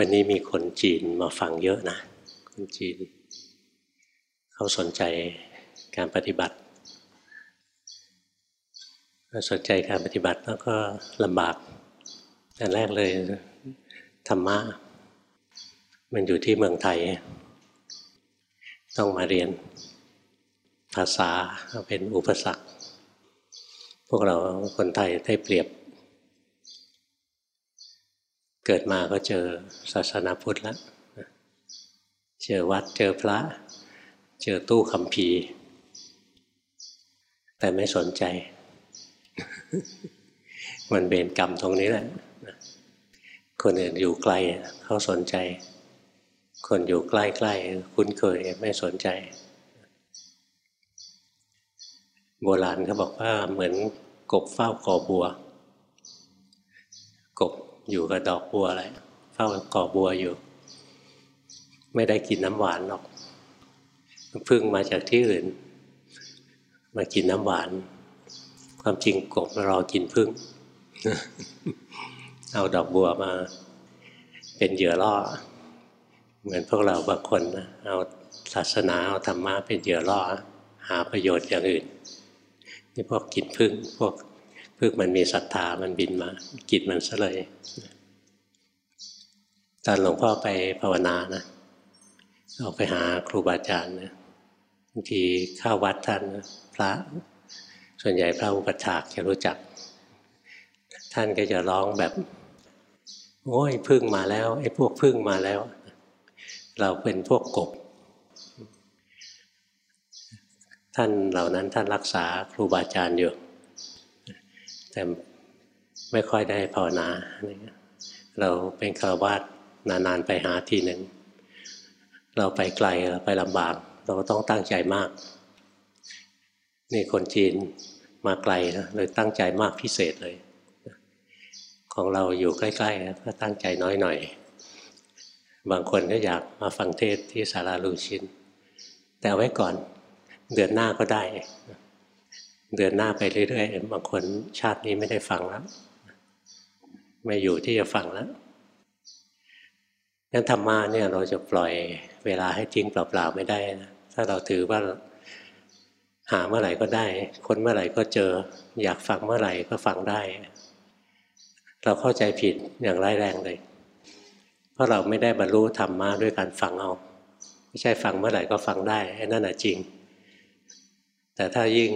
วันนี้มีคนจีนมาฟังเยอะนะ คนจีน เขาสนใจการปฏิบัติสนใจการปฏิบัติแล้วก็ลำบากอันแรกเลยธรรมะ มันอยู่ที่เมืองไทย ต้องมาเรียน ภาษาเป็นอุปสรรค พวกเราคนไทยได้เปรียบ เกิดมาก็เจอศาสนาพุทธแล้วเจอวัดเจอพระ เจอตู้คำพีแต่ไม่สนใจ มันเบนกรรมตรงนี้แหละ คนอื่นอยู่ไกลเขาสนใจ คนอยู่ใกล้ๆคุ้นเคยไม่สนใจ โบราณเขาบอกว่าเหมือนกบเฝ้ากอบัว กบ อยู่กับดอกบัวอะไรเฝ้ากอบัวอยู่ ไม่ได้กินน้ำหวานหรอกพึ่งมาจากที่อื่น มากินน้ำหวาน ความจริงกบรอกินพึ่ง เอาดอกบัวมา เป็นเหยื่อล่อ เหมือนพวกเราบางคนนะเอาศาสนาเอาธรรมะเป็นเหยื่อล่อ หาประโยชน์อย่างอื่น นี่พวกกินพึ่งพวก พึ่งมันมีศรัทธามันบินมากินมันซะเลยตอนหลวงพ่อไปภาวนานะออกไปหาครูบาอาจารย์นะบางทีเข้าวัดท่านพระ ส่วนใหญ่พระอุปถากจะรู้จัก ท่านก็จะร้องแบบโอ้ยพึ่งมาแล้วไอ้พวกพึ่งมาแล้ว เราเป็นพวกกบ ท่านเหล่านั้นท่านรักษาครูบาอาจารย์อยู่ แต่ไม่ค่อยได้ภาวนาเราเป็นคารวาสนานๆไปหาทีหนึ่ง เราไปไกลเราไปลำบาก เราก็ต้องตั้งใจมาก นี่คนจีนมาไกลนะเลยตั้งใจมากพิเศษเลย ของเราอยู่ใกล้ๆก็ตั้งใจน้อยหน่อย บางคนก็อยากมาฟังเทศที่สาราลุงชิน แต่ไว้ก่อนเดือนหน้าก็ได้ เดือนหน้าไปเรื่อยๆบางคนชาตินี้ไม่ได้ฟังแล้วไม่อยู่ที่จะฟังแล้วงั้นธรรมะเนี่ยเราจะปล่อยเวลาให้ทิ้งเปล่าๆไม่ได้นะถ้าเราถือว่าหาเมื่อไหร่ก็ได้ คนเมื่อไหร่ก็เจอ อยากฟังเมื่อไหร่ก็ฟังได้ เราเข้าใจผิดอย่างร้ายแรงเลย เพราะเราไม่ได้บรรลุธรรมะด้วยการฟังเอา ไม่ใช่ฟังเมื่อไหร่ก็ฟังได้ไอ้นั่นแหะจริง แต่ถ้ายิ่ง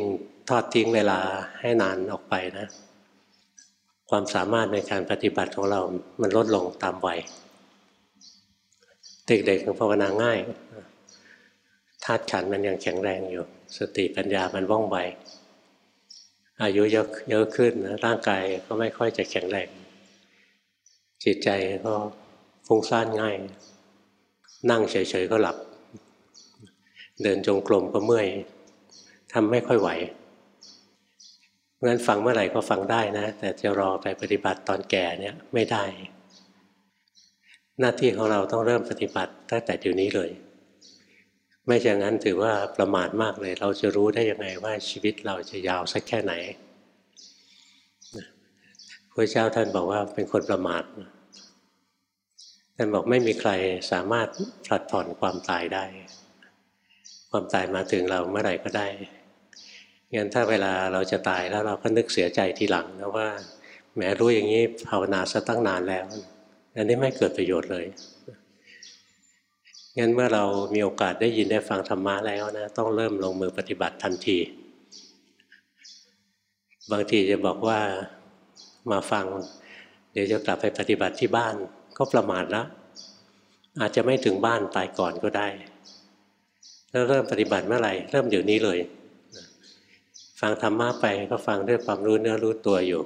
ทอดทิ้งเวลาให้นานออกไปนะ ความสามารถในการปฏิบัติของเรา มันลดลงตามวัยเด็กๆภาวนาง่ายธาตุขันมันยังแข็งแรงอยู่ สติปัญญามันว่องไวอายุเยอะเยอะขึ้นนะร่างกายก็ไม่ค่อยจะแข็งแรง จิตใจก็ฟุ้งซ่านง่าย นั่งเฉยๆก็หลับ เดินจงกรมก็เมื่อยทำไม่ค่อยไหว เพราะฉะนั้นฟังเมื่อไหร่ก็ฟังได้นะ แต่จะรอไปปฏิบัติตอนแก่เนี่ยไม่ได้ หน้าที่ของเราต้องเริ่มปฏิบัติตั้งแต่เดี๋ยวนี้เลย ไม่อย่างนั้นถือว่าประมาทมากเลย เราจะรู้ได้ยังไงว่าชีวิตเราจะยาวสักแค่ไหนพระเจ้าท่านบอกว่าเป็นคนประมาทท่านบอกไม่มีใครสามารถผลัดผ่อนความตายได้ ความตายมาถึงเราเมื่อไหร่ก็ได้ งั้นถ้าเวลาเราจะตายแล้วเราก็นึกเสียใจทีหลังนะว่าแหมรู้อย่างนี้ภาวนาซะตั้งนานแล้ว อันนี้ไม่เกิดประโยชน์เลยงั้นเมื่อเรามีโอกาสได้ยินได้ฟังธรรมะแล้วนะต้องเริ่มลงมือปฏิบัติทันที บางทีจะบอกว่ามาฟัง เดี๋ยวจะกลับไปปฏิบัติที่บ้านก็ประมาทแล้วอาจจะไม่ถึงบ้านตายก่อนก็ได้ แล้วเริ่มปฏิบัติเมื่อไหร่ เริ่มเดี๋ยวนี้เลย ฟังธรรมะไปก็ฟังด้วยความรู้เนื้อรู้ตัวอยู่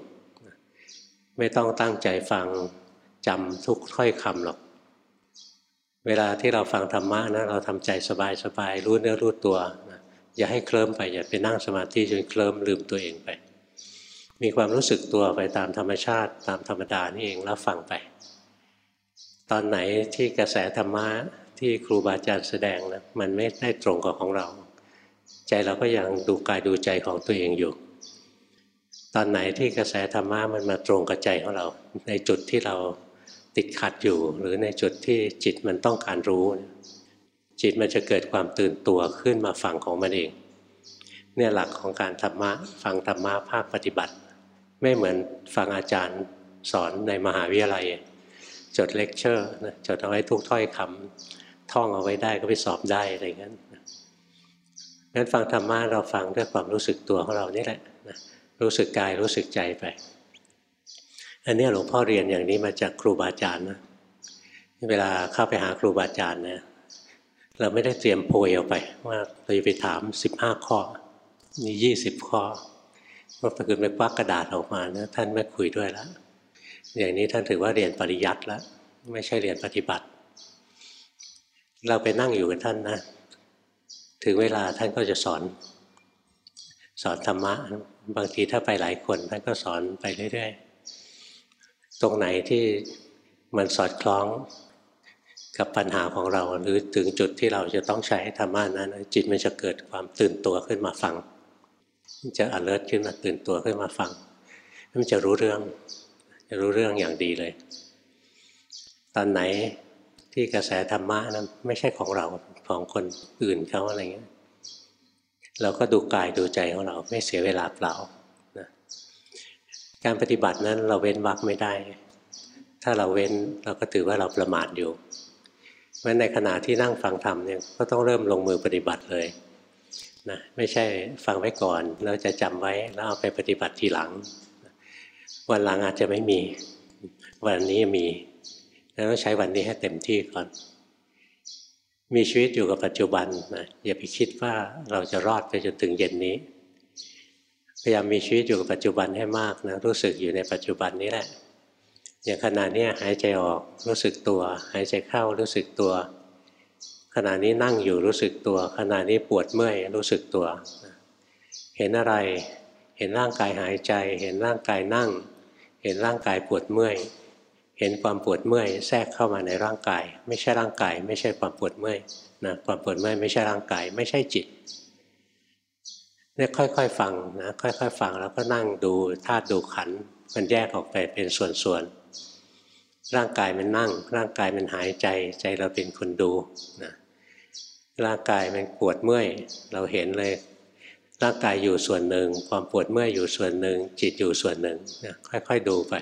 ไม่ต้องตั้งใจฟังจำทุกถ้อยคำหรอก เวลาที่เราฟังธรรมะนะเราทำใจสบายๆรู้เนื้อรู้ตัวอย่าให้เคลิ้มไปอย่าไปนั่งสมาธิจนเคลิ้มลืมตัวเองไป มีความรู้สึกตัวไปตามธรรมชาติ ตามธรรมดานี่เองแล้วฟังไป ตอนไหนที่กระแสธรรมะที่ครูบาอาจารย์แสดงนะมันไม่ได้ตรงกับของเรา ใจเราก็ยังดูกายดูใจของตัวเองอยู่ ตอนไหนที่กระแสธรรมะมันมาตรงกับใจของเรา ในจุดที่เราติดขัดอยู่ หรือในจุดที่จิตมันต้องการรู้ จิตมันจะเกิดความตื่นตัวขึ้นมาฟังของมันเอง เนี่ยหลักของการธรรมะฟังธรรมะภาคปฏิบัติ ไม่เหมือนฟังอาจารย์สอนในมหาวิทยาลัย จดเลคเชอร์จดเอาไว้ทุกถ้อยคำท่องเอาไว้ได้ก็ไปสอบได้อะไรเงี้ย งั้นฟังธรรมะเราฟังด้วยความรู้สึกตัวของเรานี่แหละรู้สึกกายรู้สึกใจไป อันนี้หลวงพ่อเรียนอย่างนี้มาจากครูบาอาจารย์นะเวลาเข้าไปหาครูบาอาจารย์เนี่ยเราไม่ได้เตรียมโพยเอาไป ว่าเราจะไปถามสิบห้าข้อมียี่สิบข้อว่าถ้าเกิดไปควักกระดาษออกมานะท่านไม่คุยด้วยแล้วอย่างนี้ท่านถือว่าเรียนปริยัติแล้วไม่ใช่เรียนปฏิบัติ เราไปนั่งอยู่กับท่านนะ ถึงเวลาท่านก็จะสอน สอนธรรมะ บางทีถ้าไปหลายคนท่านก็สอนไปเรื่อยๆ ตรงไหนที่มันสอดคล้องกับปัญหาของเรา หรือถึงจุดที่เราจะต้องใช้ธรรมะนั้น จิตมันจะเกิดความตื่นตัวขึ้นมาฟัง จะ alert ขึ้นมาตื่นตัวขึ้นมาฟัง มันจะรู้เรื่อง จะรู้เรื่องอย่างดีเลย ตอนไหน ที่กระแสธรรมะนั้นไม่ใช่ของเราของคนอื่นเขาอะไรเงี้ยเราก็ดูกายดูใจของเราไม่เสียเวลาเปล่านะการปฏิบัตินั้นเราเว้นวักไม่ได้ ถ้าเราเว้นเราก็ถือว่าเราประมาทอยู่เพราะในขณะที่นั่งฟังธรรมเนี่ยก็ต้องเริ่มลงมือปฏิบัติเลยนะไม่ใช่ฟังไว้ก่อนแล้วจะจำไว้แล้วเอาไปปฏิบัติทีหลัง วันหลังอาจจะไม่มี วันนี้มี แล้วใช้วันนี้ให้เต็มที่ก่อน มีชีวิตอยู่กับปัจจุบันนะอย่าไปคิดว่าเราจะรอดไปจนถึงเย็นนี้ พยายามมีชีวิตอยู่กับปัจจุบันให้มากนะรู้สึกอยู่ในปัจจุบันนี้แหละ อย่างขณะนี้หายใจออกรู้สึกตัว หายใจเข้ารู้สึกตัว ขณะนี้นั่งอยู่รู้สึกตัว ขณะนี้ปวดเมื่อยรู้สึกตัว เห็นอะไร เห็นร่างกายหายใจ เห็นร่างกายนั่ง เห็นร่างกายปวดเมื่อย เห็นความปวดเมื่อยแทรกเข้ามาในร่างกาย ไม่ใช่ร่างกาย ไม่ใช่ความปวดเมื่อยนะความปวดเมื่อยไม่ใช่ร่างกาย ไม่ใช่จิตเนี่ยค่อยๆฟังนะค่อยๆฟังแล้วก็นั่งดูธาตุดูขันมันแยกออกไปเป็นส่วนๆร่างกายมันนั่ง ร่างกายมันหายใจใจเราเป็นคนดูนะร่างกายมันปวดเมื่อยเราเห็นเลย ร่างกายอยู่ส่วนหนึ่ง ความปวดเมื่อยอยู่ส่วนหนึ่ง จิตอยู่ส่วนหนึ่งนะค่อยๆดูไป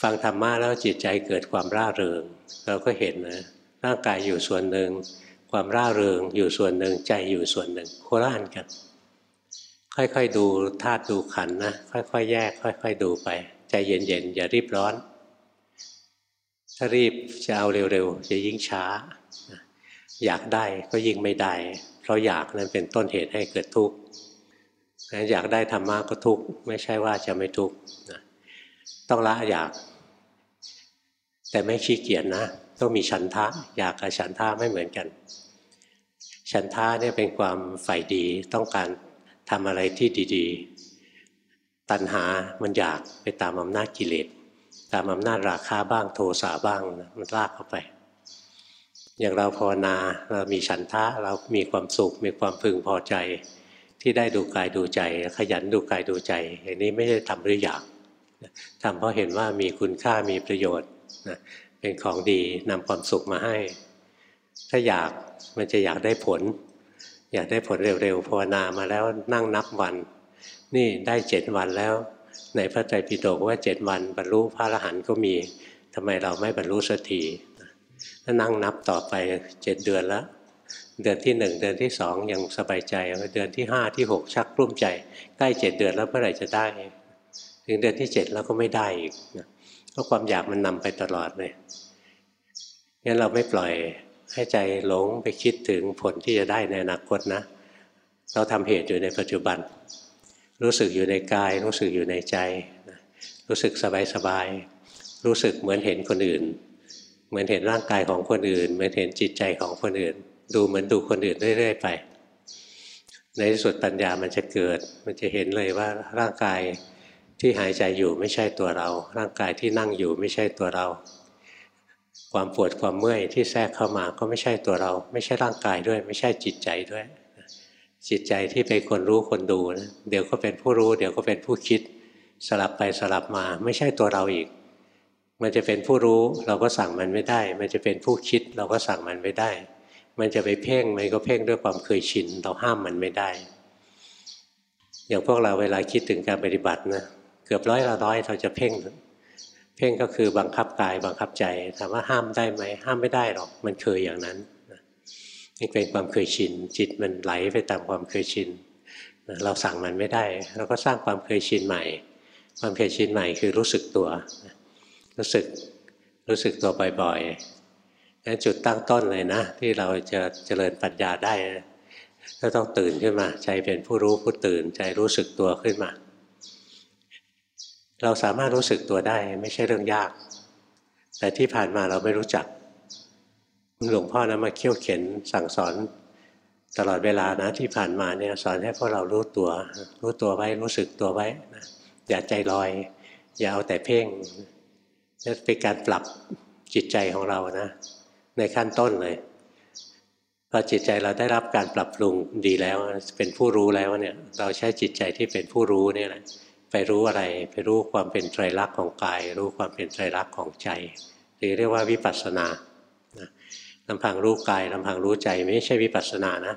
ฟังธรรมะแล้วจิตใจเกิดความร่าเริง เราก็เห็นนะร่างกายอยู่ส่วนหนึ่ง ความร่าเริงอยู่ส่วนหนึ่งใจอยู่ส่วนหนึ่งโคล่านกัน ค่อยๆดูธาตุดูขันนะค่อยๆแยก ค่อย ๆ ดูไป ใจเย็นๆอย่ารีบร้อน ถ้ารีบจะเอาเร็วๆจะยิ่งช้า อยากได้ก็ยิ่งไม่ได้ เพราะอยากนั้นเป็นต้นเหตุให้เกิดทุกข์อยากได้ธรรมะก็ทุกข์ไม่ใช่ว่าจะไม่ทุกข์ต้องละอยาก แต่ไม่ขี้เกียจนะ ต้องมีฉันทะ อยากกับฉันทะไม่เหมือนกัน ฉันทะเนี่ยเป็นความใฝ่ดีต้องการทำอะไรที่ดีๆ ตัณหามันอยากไปตามอำนาจกิเลสตามอำนาจราคาบ้างโทสะบ้างมันลากเข้าไป อย่างเราภาวนาเรามีฉันทะเรามีความสุข มีความพึงพอใจ ที่ได้ดูกายดูใจ ขยันดูกายดูใจ อย่างนี้ไม่ได้ทำหรืออยากทำเพราะเห็นว่ามีคุณค่ามีประโยชน์ เป็นของดีนำความสุขมาให้ ถ้าอยากมันจะอยากได้ผล อยากได้ผลเร็วๆภาวนามาแล้วนั่งนับวัน นี่ได้เจ็ดวันแล้ว ในพระไตรปิฎกว่าเจ็ดวันบรรลุพระอรหันต์ก็มีทำไมเราไม่บรรลุสักทีถ้านั่งนับต่อไปเจ็ดเดือนแล้วเดือนที่หนึ่งเดือนที่สองยังสบายใจ เดือนที่ห้าที่หกชักกลุ้มใจ ใกล้เจ็ดเดือนแล้วเมื่อไหร่จะได้ ถึงเดือนที่เจ็ดแล้วก็ไม่ได้อีกนะ เพราะความอยากมันนำไปตลอดเลยงั้นเราไม่ปล่อยให้ใจหลงไปคิดถึงผลที่จะได้ในอนาคตนะ เราทำเหตุอยู่ในปัจจุบัน รู้สึกอยู่ในกาย รู้สึกอยู่ในใจ รู้สึกสบายสบายรู้สึกเหมือนเห็นคนอื่น เหมือนเห็นร่างกายของคนอื่น เหมือนเห็นจิตใจของคนอื่น ดูเหมือนดูคนอื่นเรื่อยๆไป ในที่สุดปัญญามันจะเกิด มันจะเห็นเลยว่าร่างกาย ที่หายใจอยู่ไม่ใช่ตัวเรา ร่างกายที่นั่งอยู่ไม่ใช่ตัวเรา ความปวดความเมื่อยที่แทรกเข้ามาก็ไม่ใช่ตัวเรา ไม่ใช่ร่างกายด้วย ไม่ใช่จิตใจด้วย จิตใจที่เป็นคนรู้คนดูนะเดี๋ยวก็เป็นผู้รู้ เดี๋ยวก็เป็นผู้คิด สลับไปสลับมา ไม่ใช่ตัวเราอีก มันจะเป็นผู้รู้เราก็สั่งมันไม่ได้ มันจะเป็นผู้คิด เราก็สั่งมันไม่ได้ มันจะไปเพ่งมันก็เพ่งด้วยความเคยชินเราห้ามมันไม่ได้ อย่างพวกเราเวลาคิดถึงการปฏิบัตินะ กือบร้อยละร้อยเราจะเพ่ง เพ่งก็คือบังคับกายบังคับใจถามว่าห้ามได้ไหมห้ามไม่ได้หรอกมันเคยอย่างนั้นนี่เป็นความเคยชิน จิตมันไหลไปตามความเคยชินเราสั่งมันไม่ได้ เราก็สร้างความเคยชินใหม่ ความเคยชินใหม่คือรู้สึกตัว รู้สึกรู้สึกตัวบ่อยๆนั้นจุดตั้งต้นเลยนะ ที่เราจะเจริญปัญญาได้ก็ต้องตื่นขึ้นมา ใจเป็นผู้รู้ผู้ตื่นใจรู้สึกตัวขึ้นมา เราสามารถรู้สึกตัวได้ไม่ใช่เรื่องยาก แต่ที่ผ่านมาเราไม่รู้จักหลวงพ่อนะมาเขี่ยวเข็นสั่งสอนตลอดเวลานะที่ผ่านมาเนี่ยสอนให้พวกเรารู้ตัว รู้ตัวไว้รู้สึกตัวไว้นะอย่าใจลอย อย่าเอาแต่เพ่งนี่เป็นการปรับจิตใจของเรานะ ในขั้นต้นเลยพอจิตใจเราได้รับการปรับปรุงดีแล้ว เป็นผู้รู้แล้วเนี่ย เราใช้จิตใจที่เป็นผู้รู้เนี่ยแหละ ไปรู้อะไรไปรู้ความเป็นไตรลักษณ์ของกาย รู้ความเป็นไตรลักษณ์ของใจ หรือเรียกว่าวิปัสสนาลำพังรู้กายลำพังรู้ใจไม่ใช่วิปัสสนานะ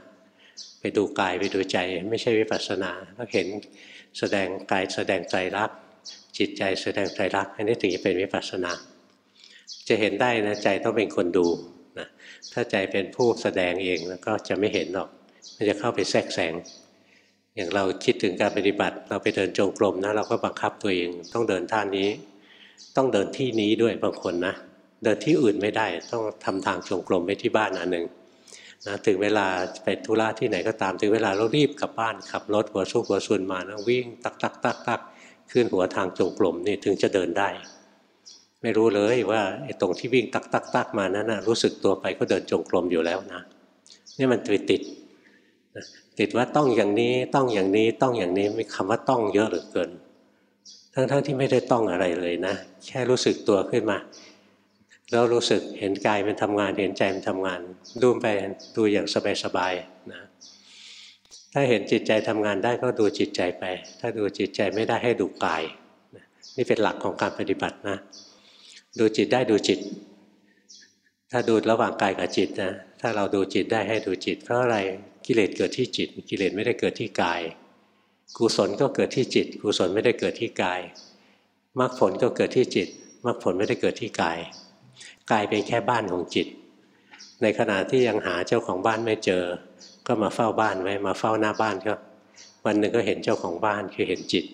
ไปดูกายไปดูใจไม่ใช่วิปัสสนาถ้าเห็นแสดงกายแสดงใจรักจิตใจแสดงใจรักอันนี้ถึงจะเป็นวิปัสสนา จะเห็นได้นะใจต้องเป็นคนดูนะถ้าใจเป็นผู้แสดงเองแล้วก็จะไม่เห็นหรอก มันจะเข้าไปแทรกแซง อย่างเราคิดถึงการปฏิบัติเราไปเดินจงกรมนะเราก็บังคับตัวเองต้องเดินท่านี้ ต้องเดินที่นี้ด้วยบางคนนะเดินที่อื่นไม่ได้ต้องทำทางจงกรมไว้ที่บ้านอันหนึ่งนะถึงเวลาไปธุระที่ไหนก็ตามถึงเวลาเรารีบกลับบ้านขับรถหัวสู้หัวซุนมานะวิ่งตักตักตักตักขึ้นหัวทางจงกรมนี่ถึงจะเดินได้ ไม่รู้เลยว่าไอ้ตรงที่วิ่งตักตักตักมานั้นนะรู้สึกตัวไปก็เดินจงกรมอยู่แล้วนะนี่มันติดติด ติดว่าต้องอย่างนี้ต้องอย่างนี้ต้องอย่างนี้มีคำว่าต้องเยอะเหลือเกิน ทั้งๆทที่ไม่ได้ต้องอะไรเลยนะ แค่รู้สึกตัวขึ้นมา แล้วรู้สึกเห็นกายมันทำงานเห็นใจมันทำงาน ดูไปดูอย่างสบายๆนะถ้าเห็นจิตใจทำงานได้ก็ดูจิตใจไป ถ้าดูจิตใจไม่ได้ให้ดูกาย นี่เป็นหลักของการปฏิบัตินะ ดูจิตได้ดูจิต ถ้าดูระหว่างกายกับจิตนะถ้าเราดูจิตได้ให้ดูจิต เพราะอะไร กิเลสเกิดที่จิต กิเลสไม่ได้เกิดที่กาย กุศลก็เกิดที่จิต กุศลไม่ได้เกิดที่กายมรรคผลก็เกิดที่จิตมรรคผลไม่ได้เกิดที่กายกายเป็นแค่บ้านของจิต ในขณะที่ยังหาเจ้าของบ้านไม่เจอ ก็มาเฝ้าบ้านไว้มาเฝ้าหน้าบ้านก็วันหนึ่งก็เห็นเจ้าของบ้านคือเห็นจิต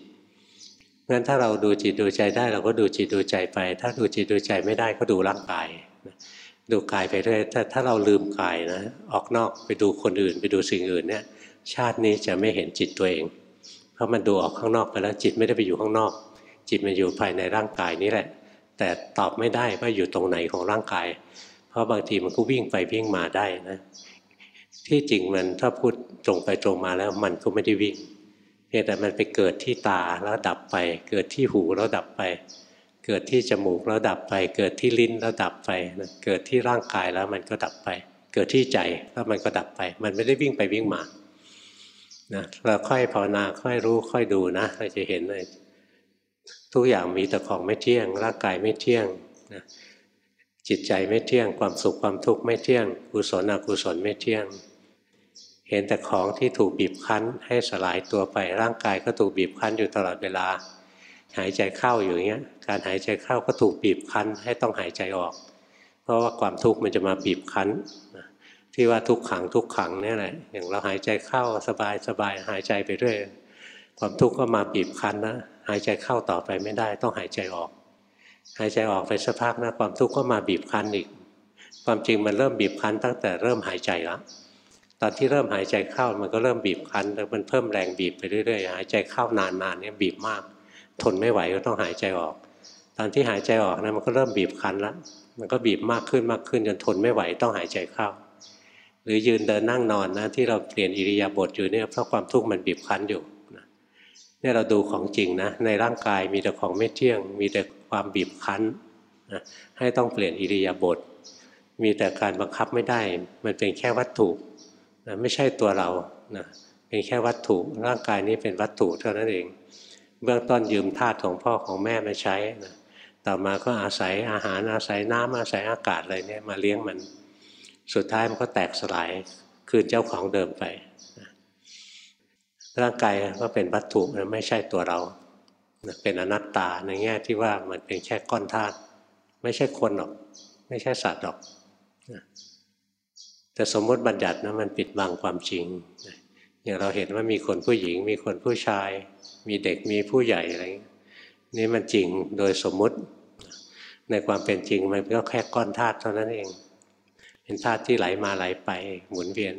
งั้นถ้าเราดูจิตดูใจได้เราก็ดูจิตดูใจไป ถ้าดูจิตดูใจไม่ได้ก็ดูร่างกาย ดูกายไปเรื่อยถ้าถ้าเราลืมกายนะออกนอกไปดูคนอื่น ไปดูสิ่งอื่นเนี่ย ชาตินี้จะไม่เห็นจิตตัวเอง เพราะมันดูออกข้างนอกไปแล้วจิตไม่ได้ไปอยู่ข้างนอก จิตมันอยู่ภายในร่างกายนี้แหละ แต่ตอบไม่ได้ว่าอยู่ตรงไหนของร่างกาย เพราะบางทีมันก็วิ่งไปวิ่งมาได้นะที่จริงมันถ้าพูดตรงไปตรงมาแล้วมันก็ไม่ได้วิ่งเพียงแต่มันไปเกิดที่ตาแล้วดับไป เกิดที่หูแล้วดับไป เกิดที่จมูกแล้วดับไป เกิดที่ลิ้นแล้วดับไปนะเกิดที่ร่างกายแล้วมันก็ดับไป เกิดที่ใจแล้วมันก็ดับไป มันไม่ได้วิ่งไปวิ่งมานะเราค่อยภาวนาค่อยรู้ค่อยดูนะเราจะเห็นเลยทุกอย่างมีแต่ของไม่เที่ยง ร่างกายไม่เที่ยงนะจิตใจไม่เที่ยง ความสุขความทุกข์ไม่เที่ยงกุศลอกุศลไม่เที่ยง เห็นแต่ของที่ถูกบีบคั้นให้สลายตัวไปร่างกายก็ถูกบีบคั้นอยู่ตลอดเวลา หายใจเข้าอย่างเงี้ย การหายใจเข้าก็ถูกบีบคั้นให้ต้องหายใจออก เพราะว่าความทุกข์มันจะมาบีบคั้นที่ว่าทุกขังทุกขังนี่แหละอย่างเราหายใจเข้าสบายสบายหายใจไปเรื่อยความทุกข์ก็มาบีบคั้นนะหายใจเข้าต่อไปไม่ได้ ต้องหายใจออก หายใจออกไปสักพักนะความทุกข์ก็มาบีบคั้นอีก ความจริงมันเริ่มบีบคั้นตั้งแต่เริ่มหายใจแล้วตอนที่เริ่มหายใจเข้ามันก็เริ่มบีบคั้นแล้วมันเพิ่มแรงบีบไปเรื่อยๆ หายใจเข้านานๆเนี่ยบีบมาก ทนไม่ไหวก็ต้องหายใจออก ตอนที่หายใจออกนะมันก็เริ่มบีบคั้นล้วมันก็บีบมากขึ้นมากขึ้นจนทนไม่ไหวต้องหายใจเข้า หรือยืนเดินนั่งนอนนะที่เราเปลี่ยนอิริยาบถอยู่เนี่ยเพราะความทุกข์มันบีบคั้นอยู่เนี่ยเราดูของจริงนะในร่างกายมีแต่ของไม่เที่ยง มีแต่ความบีบคั้นนะให้ต้องเปลี่ยนอิริยาบถมีแต่การบังคับไม่ได้ มันเป็นแค่วัตถุนะไม่ใช่ตัวเรานะเป็นแค่วัตถุร่างกายนี้เป็นวัตถุเท่านั้นเอง เบื้องต้นยืมธาตุของพ่อของแม่มาใช้นะต่อมาก็อาศัยอาหารอาศัยน้ำอาศัยอากาศอะไรเนี่ยมาเลี้ยงมัน สุดท้ายมันก็แตกสลายคืนเจ้าของเดิมไปร่างกายก็เป็นวัตถุนะไม่ใช่ตัวเรา เป็นอนัตตาในแง่ที่ว่ามันเป็นแค่ก้อนธาตุไม่ใช่คนหรอก ไม่ใช่สัตว์หรอก แต่สมมติบัญญัตินะมันปิดบังความจริง อย่างเราเห็นว่ามีคนผู้หญิง มีคนผู้ชาย มีเด็กมีผู้ใหญ่อะไรนี่มันจริงโดยสมมุติ ในความเป็นจริงมันก็แค่ก้อนธาตุเท่านั้นเอง เป็นธาตุที่ไหลมาไหลไปหมุนเวียน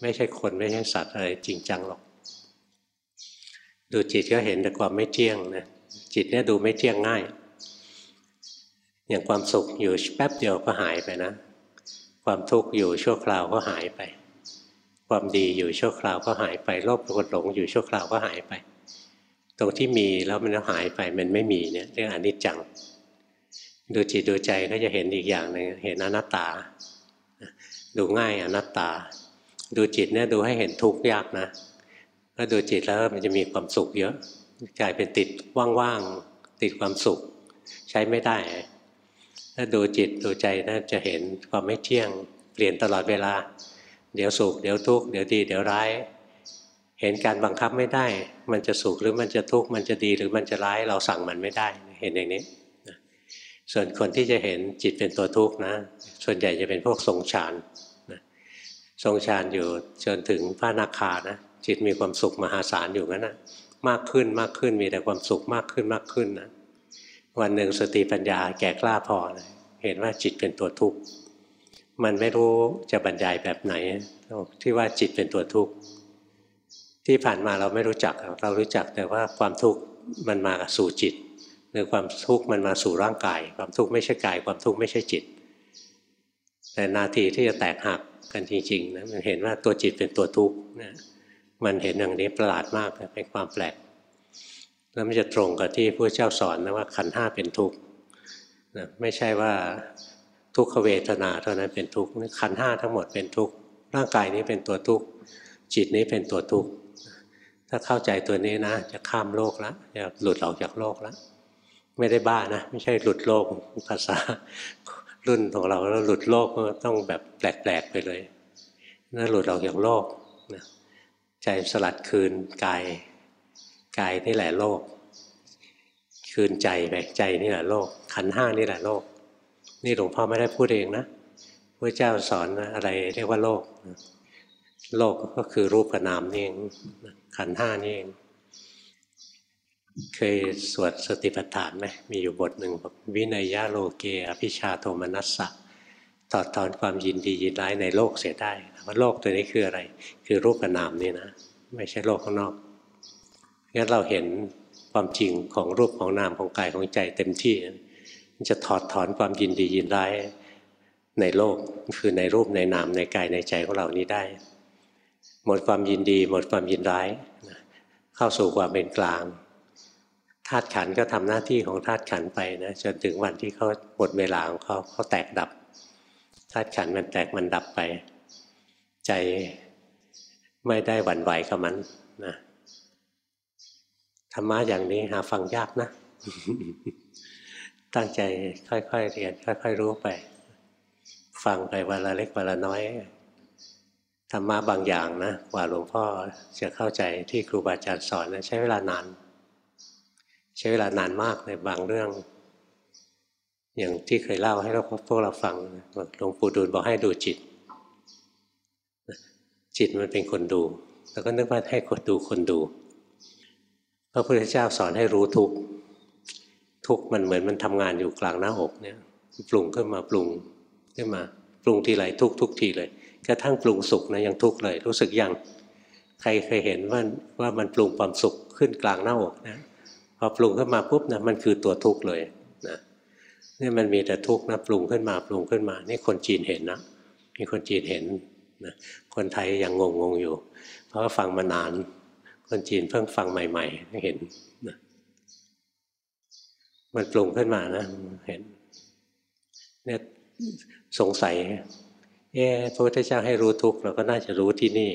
ไม่ใช่คนไม่ใช่สัตว์อะไรจริงจังหรอก ดูจิตก็เห็นแต่ความไม่เที่ยงนะจิตเนี่ยดูไม่เที่ยงง่าย อย่างความสุขอยู่แป๊บเดียวก็หายไปนะ ความทุกข์อยู่ชั่วคราวก็หายไป ความดีอยู่ชั่วคราวก็หายไปโลภโกรธหลงอยู่ชั่วคราวก็หายไป ตรงที่มีแล้วมันหายไปมันไม่มีเนี่ยเรียกอนิจจัง ดูจิตดูใจก็จะเห็นอีกอย่างหนึ่งเห็นอนัตตา ดูง่ายอนัตตา ดูจิตเนี่ยดูให้เห็นทุกข์ยากนะก็ดูจิตแล้วมันจะมีความสุขเยอะกลายเป็นติดว่างๆติดความสุข ใช้ไม่ได้ ถ้าดูจิตดูใจนะจะเห็นความไม่เที่ยงเปลี่ยนตลอดเวลา เดี๋ยวสุขเดี๋ยวทุกข์เดี๋ยวดีเดี๋ยวร้าย เห็นการบังคับไม่ได้ มันจะสุขหรือมันจะทุกข์ มันจะดีหรือมันจะร้าย เราสั่งมันไม่ได้ เห็นอย่างนี้ ส่วนคนที่จะเห็นจิตเป็นตัวทุกข์นะ ส่วนใหญ่จะเป็นพวกทรงฌานทรงฌานอยู่จนถึงพระนาคานะ จิตมีความสุขมหาศาลอยู่งั้นนะมากขึ้นมากขึ้นมีแต่ความสุขมากขึ้นมากขึ้นนะ วันหนึ่งสติปัญญาแก่กล้าพอนะเห็นว่าจิตเป็นตัวทุกข์ มันไม่รู้จะบรรยายแบบไหนที่ว่าจิตเป็นตัวทุกข์ ที่ผ่านมาเราไม่รู้จัก เรารู้จักแต่ว่าความทุกข์มันมาสู่จิตหรือความทุกข์มันมาสู่ร่างกาย ความทุกข์ไม่ใช่กาย ความทุกข์ไม่ใช่จิต แต่นาทีที่จะแตกหักกันจริงๆนะมันเห็นว่าตัวจิตเป็นตัวทุกข์นะมันเห็นอย่างนี้ประหลาดมากเป็นความแปลก แล้วมันจะตรงกับที่พระเจ้าสอนนะว่าขันห้าเป็นทุกข์นะไม่ใช่ว่าทุกขเวทนาเท่านั้นเป็นทุกข์ขันห้าทั้งหมดเป็นทุกข์ร่างกายนี้เป็นตัวทุกข์จิตนี้เป็นตัวทุกข์ ถ้าเข้าใจตัวนี้นะ จะข้ามโลกแล้วจะหลุดออกจากโลกแล้วไม่ได้บ้านะ ไม่ใช่หลุดโลกภาษารุ่นของเราแล้วหลุดโลกก็ต้องแบบแปลกๆไปเลยนั่นหลุดออกจากโลกนะใจสลัดคืนกายกายนี่แหละโลก คืนใจไปใจนี่แหละโลก ขันห้านี่แหละโลก นี่หลวงพ่อไม่ได้พูดเองนะพระเจ้าสอนอะไรเรียกว่าโลก โลกก็คือรูปกับนามนี่เอง ขันห้านี่เอง เคยสวดสติปัฏฐานไหมมีอยู่บทหนึ่งบอกวินัยยะโลเกอภิชาโทมนัสสะถอดถอนความยินดียินร้ายในโลกเสียได้ว่าโลกตัวนี้คืออะไร คือรูปนามนี่นะ ไม่ใช่โลกข้างนอกงั้นเราเห็นความจริงของรูปของนามของกายของใจเต็มที่มันจะถอดถอนความยินดียินร้ายในโลกคือในรูปในนามในกายในใจของเรานี้ได้ หมดความยินดี หมดความยินร้ายเข้าสู่ความเป็นกลางธาตุขันก็ทำหน้าที่ของธาตุขันไปนะจนถึงวันที่เขาหมดเวลาของเขาเขาแตกดับธาตุขันมันแตกมันดับไป ใจไม่ได้หวั่นไหวกับมันนะธรรมะอย่างนี้หาฟังยากนะ ตั้งใจค่อยๆเรียน ค่อย ๆ รู้ไป ฟังไปวันละเล็กวันละน้อย ธรรมะบางอย่างนะกว่าหลวงพ่อจะเข้าใจที่ครูบาอาจารย์สอนนะใช้เวลานาน ใช้เวลานานมากในบางเรื่อง อย่างที่เคยเล่าให้เราพวกเราฟังหลวงปู่ดูลบอกให้ดูจิต จิตมันเป็นคนดู แล้วก็นึกว่าให้คนดูคนดูพระพุทธเจ้าสอนให้รู้ทุกทุกมันเหมือนมันทำงานอยู่กลางหน้าอกเนี่ยปรุงขึ้นมาปรุงขึ้นมาปรุงทีไรทุกทุกทีเลย กระทั่งปรุงสุขนะยังทุกข์เลย รู้สึกยังใครเคยเห็นว่าว่ามันปรุงความสุขขึ้นกลางหน้าอกนะพอปรุงขึ้นมาปุ๊บนะมันคือตัวทุกข์เลยนะนี่มันมีแต่ทุกข์นะปรุงขึ้นมาปรุงขึ้นมา นี่คนจีนเห็นนะมีคนจีนเห็นนะคนไทยยังงงงอยู่ เพราะว่าฟังมานาน คนจีนเพิ่งฟังใหม่ๆเห็นนะมันปรุงขึ้นมานะเห็นเนี่ยสงสัย เอ๊พระพุทธเจ้าให้รู้ทุกข์เราก็น่าจะรู้ที่นี่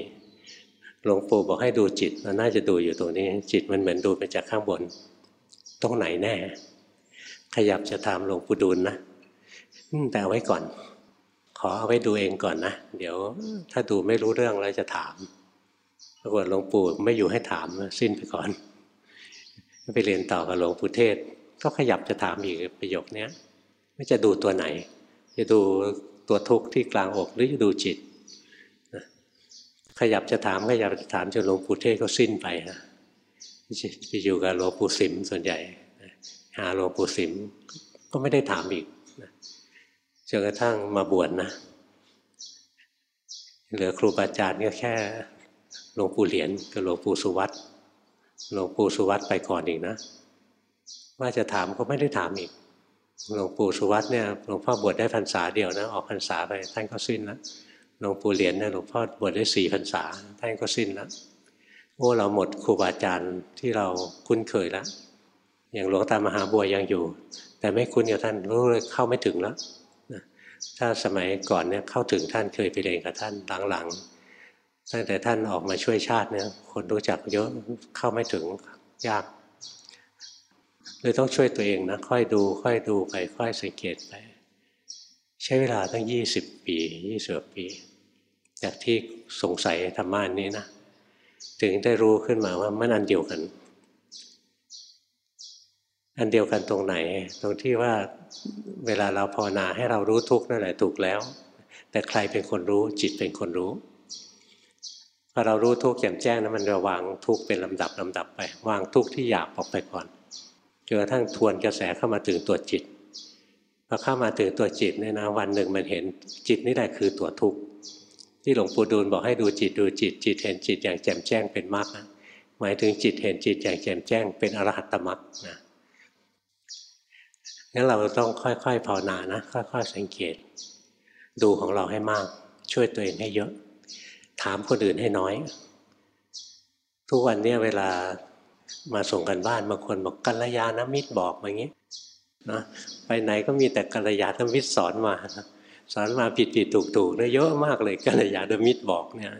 หลวงปู่บอกให้ดูจิตเราน่าจะดูอยู่ตรงนี้ จิตมันเหมือนดูไปจากข้างบน ตรงไหนแน่ ขยับจะถามหลวงปู่ดูลนะแต่เอาไว้ก่อน ขอเอาไว้ดูเองก่อนนะ เดี๋ยวถ้าดูไม่รู้เรื่องเราจะถามปรากฏหลวงปู่ไม่อยู่ให้ถามสิ้นไปก่อน ไปเรียนต่อกับหลวงปู่เทศ ก็ขยับจะถามอีกประโยคนี้ไม่จะดูตัวไหน จะดู ตัวทุกข์ที่กลางอกหรือจะดูจิต ขยับจะถามขยับจะถามจนหลวงปู่เทศก็สิ้นไปนะไปอยู่กับหลวงปู่สิมส่วนใหญ่ หาหลวงปู่สิมก็ไม่ได้ถามอีกจนกระทั่งมาบวชนะ เหลือครูบาอาจารย์ก็แค่หลวงปู่เหรียญกับหลวงปู่สุวัตหลวงปู่สุวัตไปก่อนอีกนะ ว่าจะถามก็ไม่ได้ถามอีก หลวงปู่สุวัตเนี่ยหลวงพ่อบวชได้พรรษาเดียวนะออกพรรษาไปท่านก็สิ้นแล้วหลวงปู่เหรียญเนี่ยหลวงพ่อบวชได้สี่พรรษาท่านก็สิ้นแล้วโอ้เราหมดครูบาอาจารย์ที่เราคุ้นเคยแล้วอย่างหลวงตามหาบัวยังอยู่ แต่ไม่คุ้นกับท่านรู้เลยเข้าไม่ถึงแล้วถ้าสมัยก่อนเนี่ยเข้าถึงท่านเคยไปเรียนกับท่านหลังๆตั้งแต่ท่านออกมาช่วยชาติเนี่ยคนรู้จักเยอะเข้าไม่ถึงยาก เลยต้องช่วยตัวเองนะค่อยดู ค่อยดูไปค่อยสังเกตไป ใช้เวลาตั้งยี่สิบปียี่สิบปี จากที่สงสัยธรรมะนี้นะถึงได้รู้ขึ้นมาว่ามันอันเดียวกัน อันเดียวกันตรงไหน ตรงที่ว่าเวลาเราภาวนาให้เรารู้ทุกข์นั่นแหละถูกแล้ว แต่ใครเป็นคนรู้จิตเป็นคนรู้พอเรารู้ทุกข์แจ่มแจ้งนะมันจะวางทุกข์เป็นลำดับลำดับไป วางทุกข์ที่หยาบออกไปก่อน จนกระทั่งทวนกระแสเข้ามาถึงตัวจิตพอเข้ามาถึงตัวจิตเนี่ยนะวันหนึ่งมันเห็นจิตนี่แหละคือตัวทุกข์ที่หลวงปู่ดูลบอกให้ดูจิตดูจิต จิตเห็นจิตอย่างแจ่มแจ้งเป็นมรรคนะหมายถึงจิตเห็นจิตอย่างแจ่มแจ้งเป็นอรหัตตมรรคนะงั้นเราต้องค่อยๆภาวนานะ ค่อยๆสังเกต ดูของเราให้มาก ช่วยตัวเองให้เยอะ ถามคนอื่นให้น้อย ทุกวันนี้เวลา มาส่งกันบ้านบางคนบอกกัลยาณมิตรบอกอย่างนี้นะไปไหนก็มีแต่กัลยาณมิตรสอนมา สอนมาผิดผิดถูกถูกเนี่ยเยอะมากเลยกัลยาณมิตรบอกเนี่ย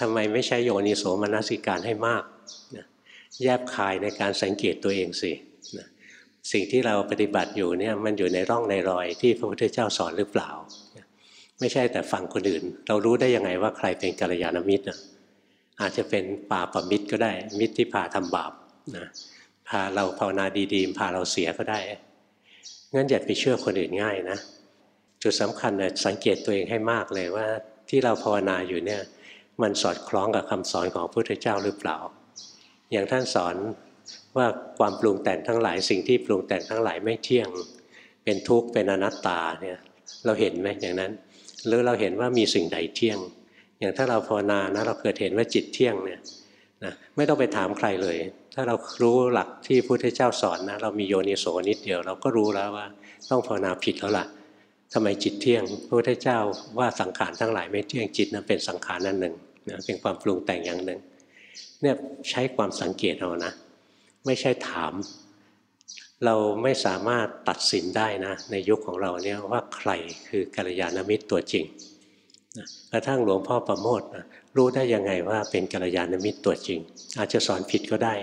ทำไมไม่ใช้โยนิโสมนสิการให้มากแยบคายในการสังเกตตัวเองสิสิ่งที่เราปฏิบัติอยู่เนี่ยมันอยู่ในร่องในรอยที่พระพุทธเจ้าสอนหรือเปล่า ไม่ใช่แต่ฟังคนอื่น เรารู้ได้ยังไงว่าใครเป็นกัลยาณมิตร อาจจะเป็นป่าปมิตรก็ได้ มิตรที่พาทำบาปนะพาเราภาวนาดีๆพาเราเสียก็ได้งั้นอย่าไปเชื่อคนอื่นง่ายนะ จุดสำคัญนะสังเกตตัวเองให้มากเลยว่าที่เราภาวนาอยู่เนี่ยมันสอดคล้องกับคำสอนของพระพุทธเจ้าหรือเปล่า อย่างท่านสอนว่าความปรุงแต่งทั้งหลายสิ่งที่ปรุงแต่งทั้งหลายไม่เที่ยง เป็นทุกข์เป็นอนัตตาเนี่ยเราเห็นไหมอย่างนั้น หรือเราเห็นว่ามีสิ่งใดเที่ยง อย่างถ้าเราภาวนานะเราเกิดเห็นว่าจิตเที่ยงเนี่ยนะไม่ต้องไปถามใครเลย ถ้าเรารู้หลักที่พุทธเจ้าสอนนะเรามีโยนิโสนิดเดียว เราก็รู้แล้วว่าต้องภาวนาผิดแล้วล่ะทำไมจิตเที่ยงพระพุทธเจ้าว่าสังขารทั้งหลายไม่เที่ยงจิตนั้นเป็นสังขารนั่นหนึ่งนะเป็นความปรุงแต่งอย่างหนึ่งเนี่ยใช้ความสังเกตเอานะ ไม่ใช่ถาม เราไม่สามารถตัดสินได้นะ ในยุคของเราเนี่ยว่าใครคือกัลยาณมิตรตัวจริง กระทั่งหลวงพ่อประโมทนะรู้ได้ยังไงว่าเป็นกัลยาณมิตรตัวจริง อาจจะสอนผิดก็ได้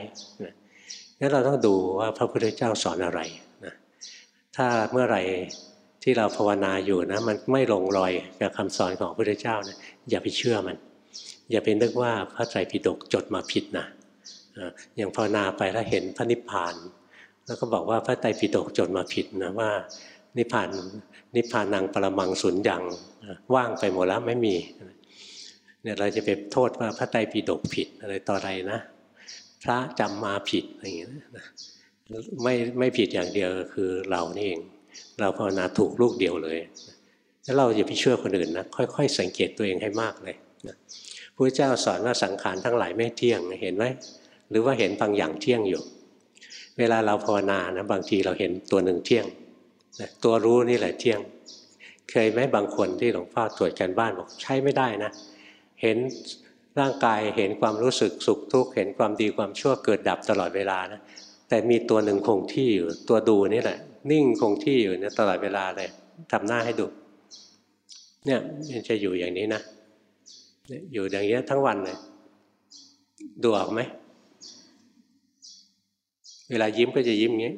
งั้นเราต้องดูว่าพระพุทธเจ้าสอนอะไรนะถ้าเมื่อไหร่ที่เราภาวนาอยู่นะมันไม่ลงรอยกับคำสอนของพระพุทธเจ้านะอย่าไปเชื่อมัน อย่าไปนึกว่าพระไตรปิฎกจดมาผิดนะอย่างภาวนาไปแล้วเห็นพระนิพพาน แล้วก็บอกว่าพระไตรปิฎกจดมาผิดนะว่า นิพพานนิพพานังปรมังสุญญังว่างไปหมดแล้วไม่มีเนี่ยเราจะไปโทษว่าพระไตรปิฎกผิดอะไรต่ออะไรนะพระจำมาผิดอะไรอย่างเงี้ยไม่ไม่ผิดอย่างเดียวคือเรานี่เอง เราภาวนาถูกลูกเดียวเลยแล้วเราอย่าไปเชื่อคนอื่นนะค่อยๆ สังเกตตัวเองให้มากเลยพระเจ้าสอนว่าสังขารทั้งหลายไม่เที่ยงเห็นไหมหรือว่าเห็นบางอย่างเที่ยงอยู่ เวลาเราภาวนานะบางทีเราเห็นตัวหนึ่งเที่ยง ตัวรู้นี่แหละเที่ยง เคยไหมบางคนที่หลวงพ่อตรวจกันบ้านบอกใช้ไม่ได้นะ เห็นร่างกายเห็นความรู้สึกสุขทุกข์เห็นความดีความชั่วเกิดดับตลอดเวลานะแต่มีตัวหนึ่งคงที่อยู่ ตัวดูนี่แหละ นิ่งคงที่อยู่เนี่ยตลอดเวลาเลยทำหน้าให้ดู เนี่ยมันจะอยู่อย่างนี้นะอยู่อย่างนี้ทั้งวันเลยดูออกไหมเวลายิ้มก็จะยิ้มอย่างนี้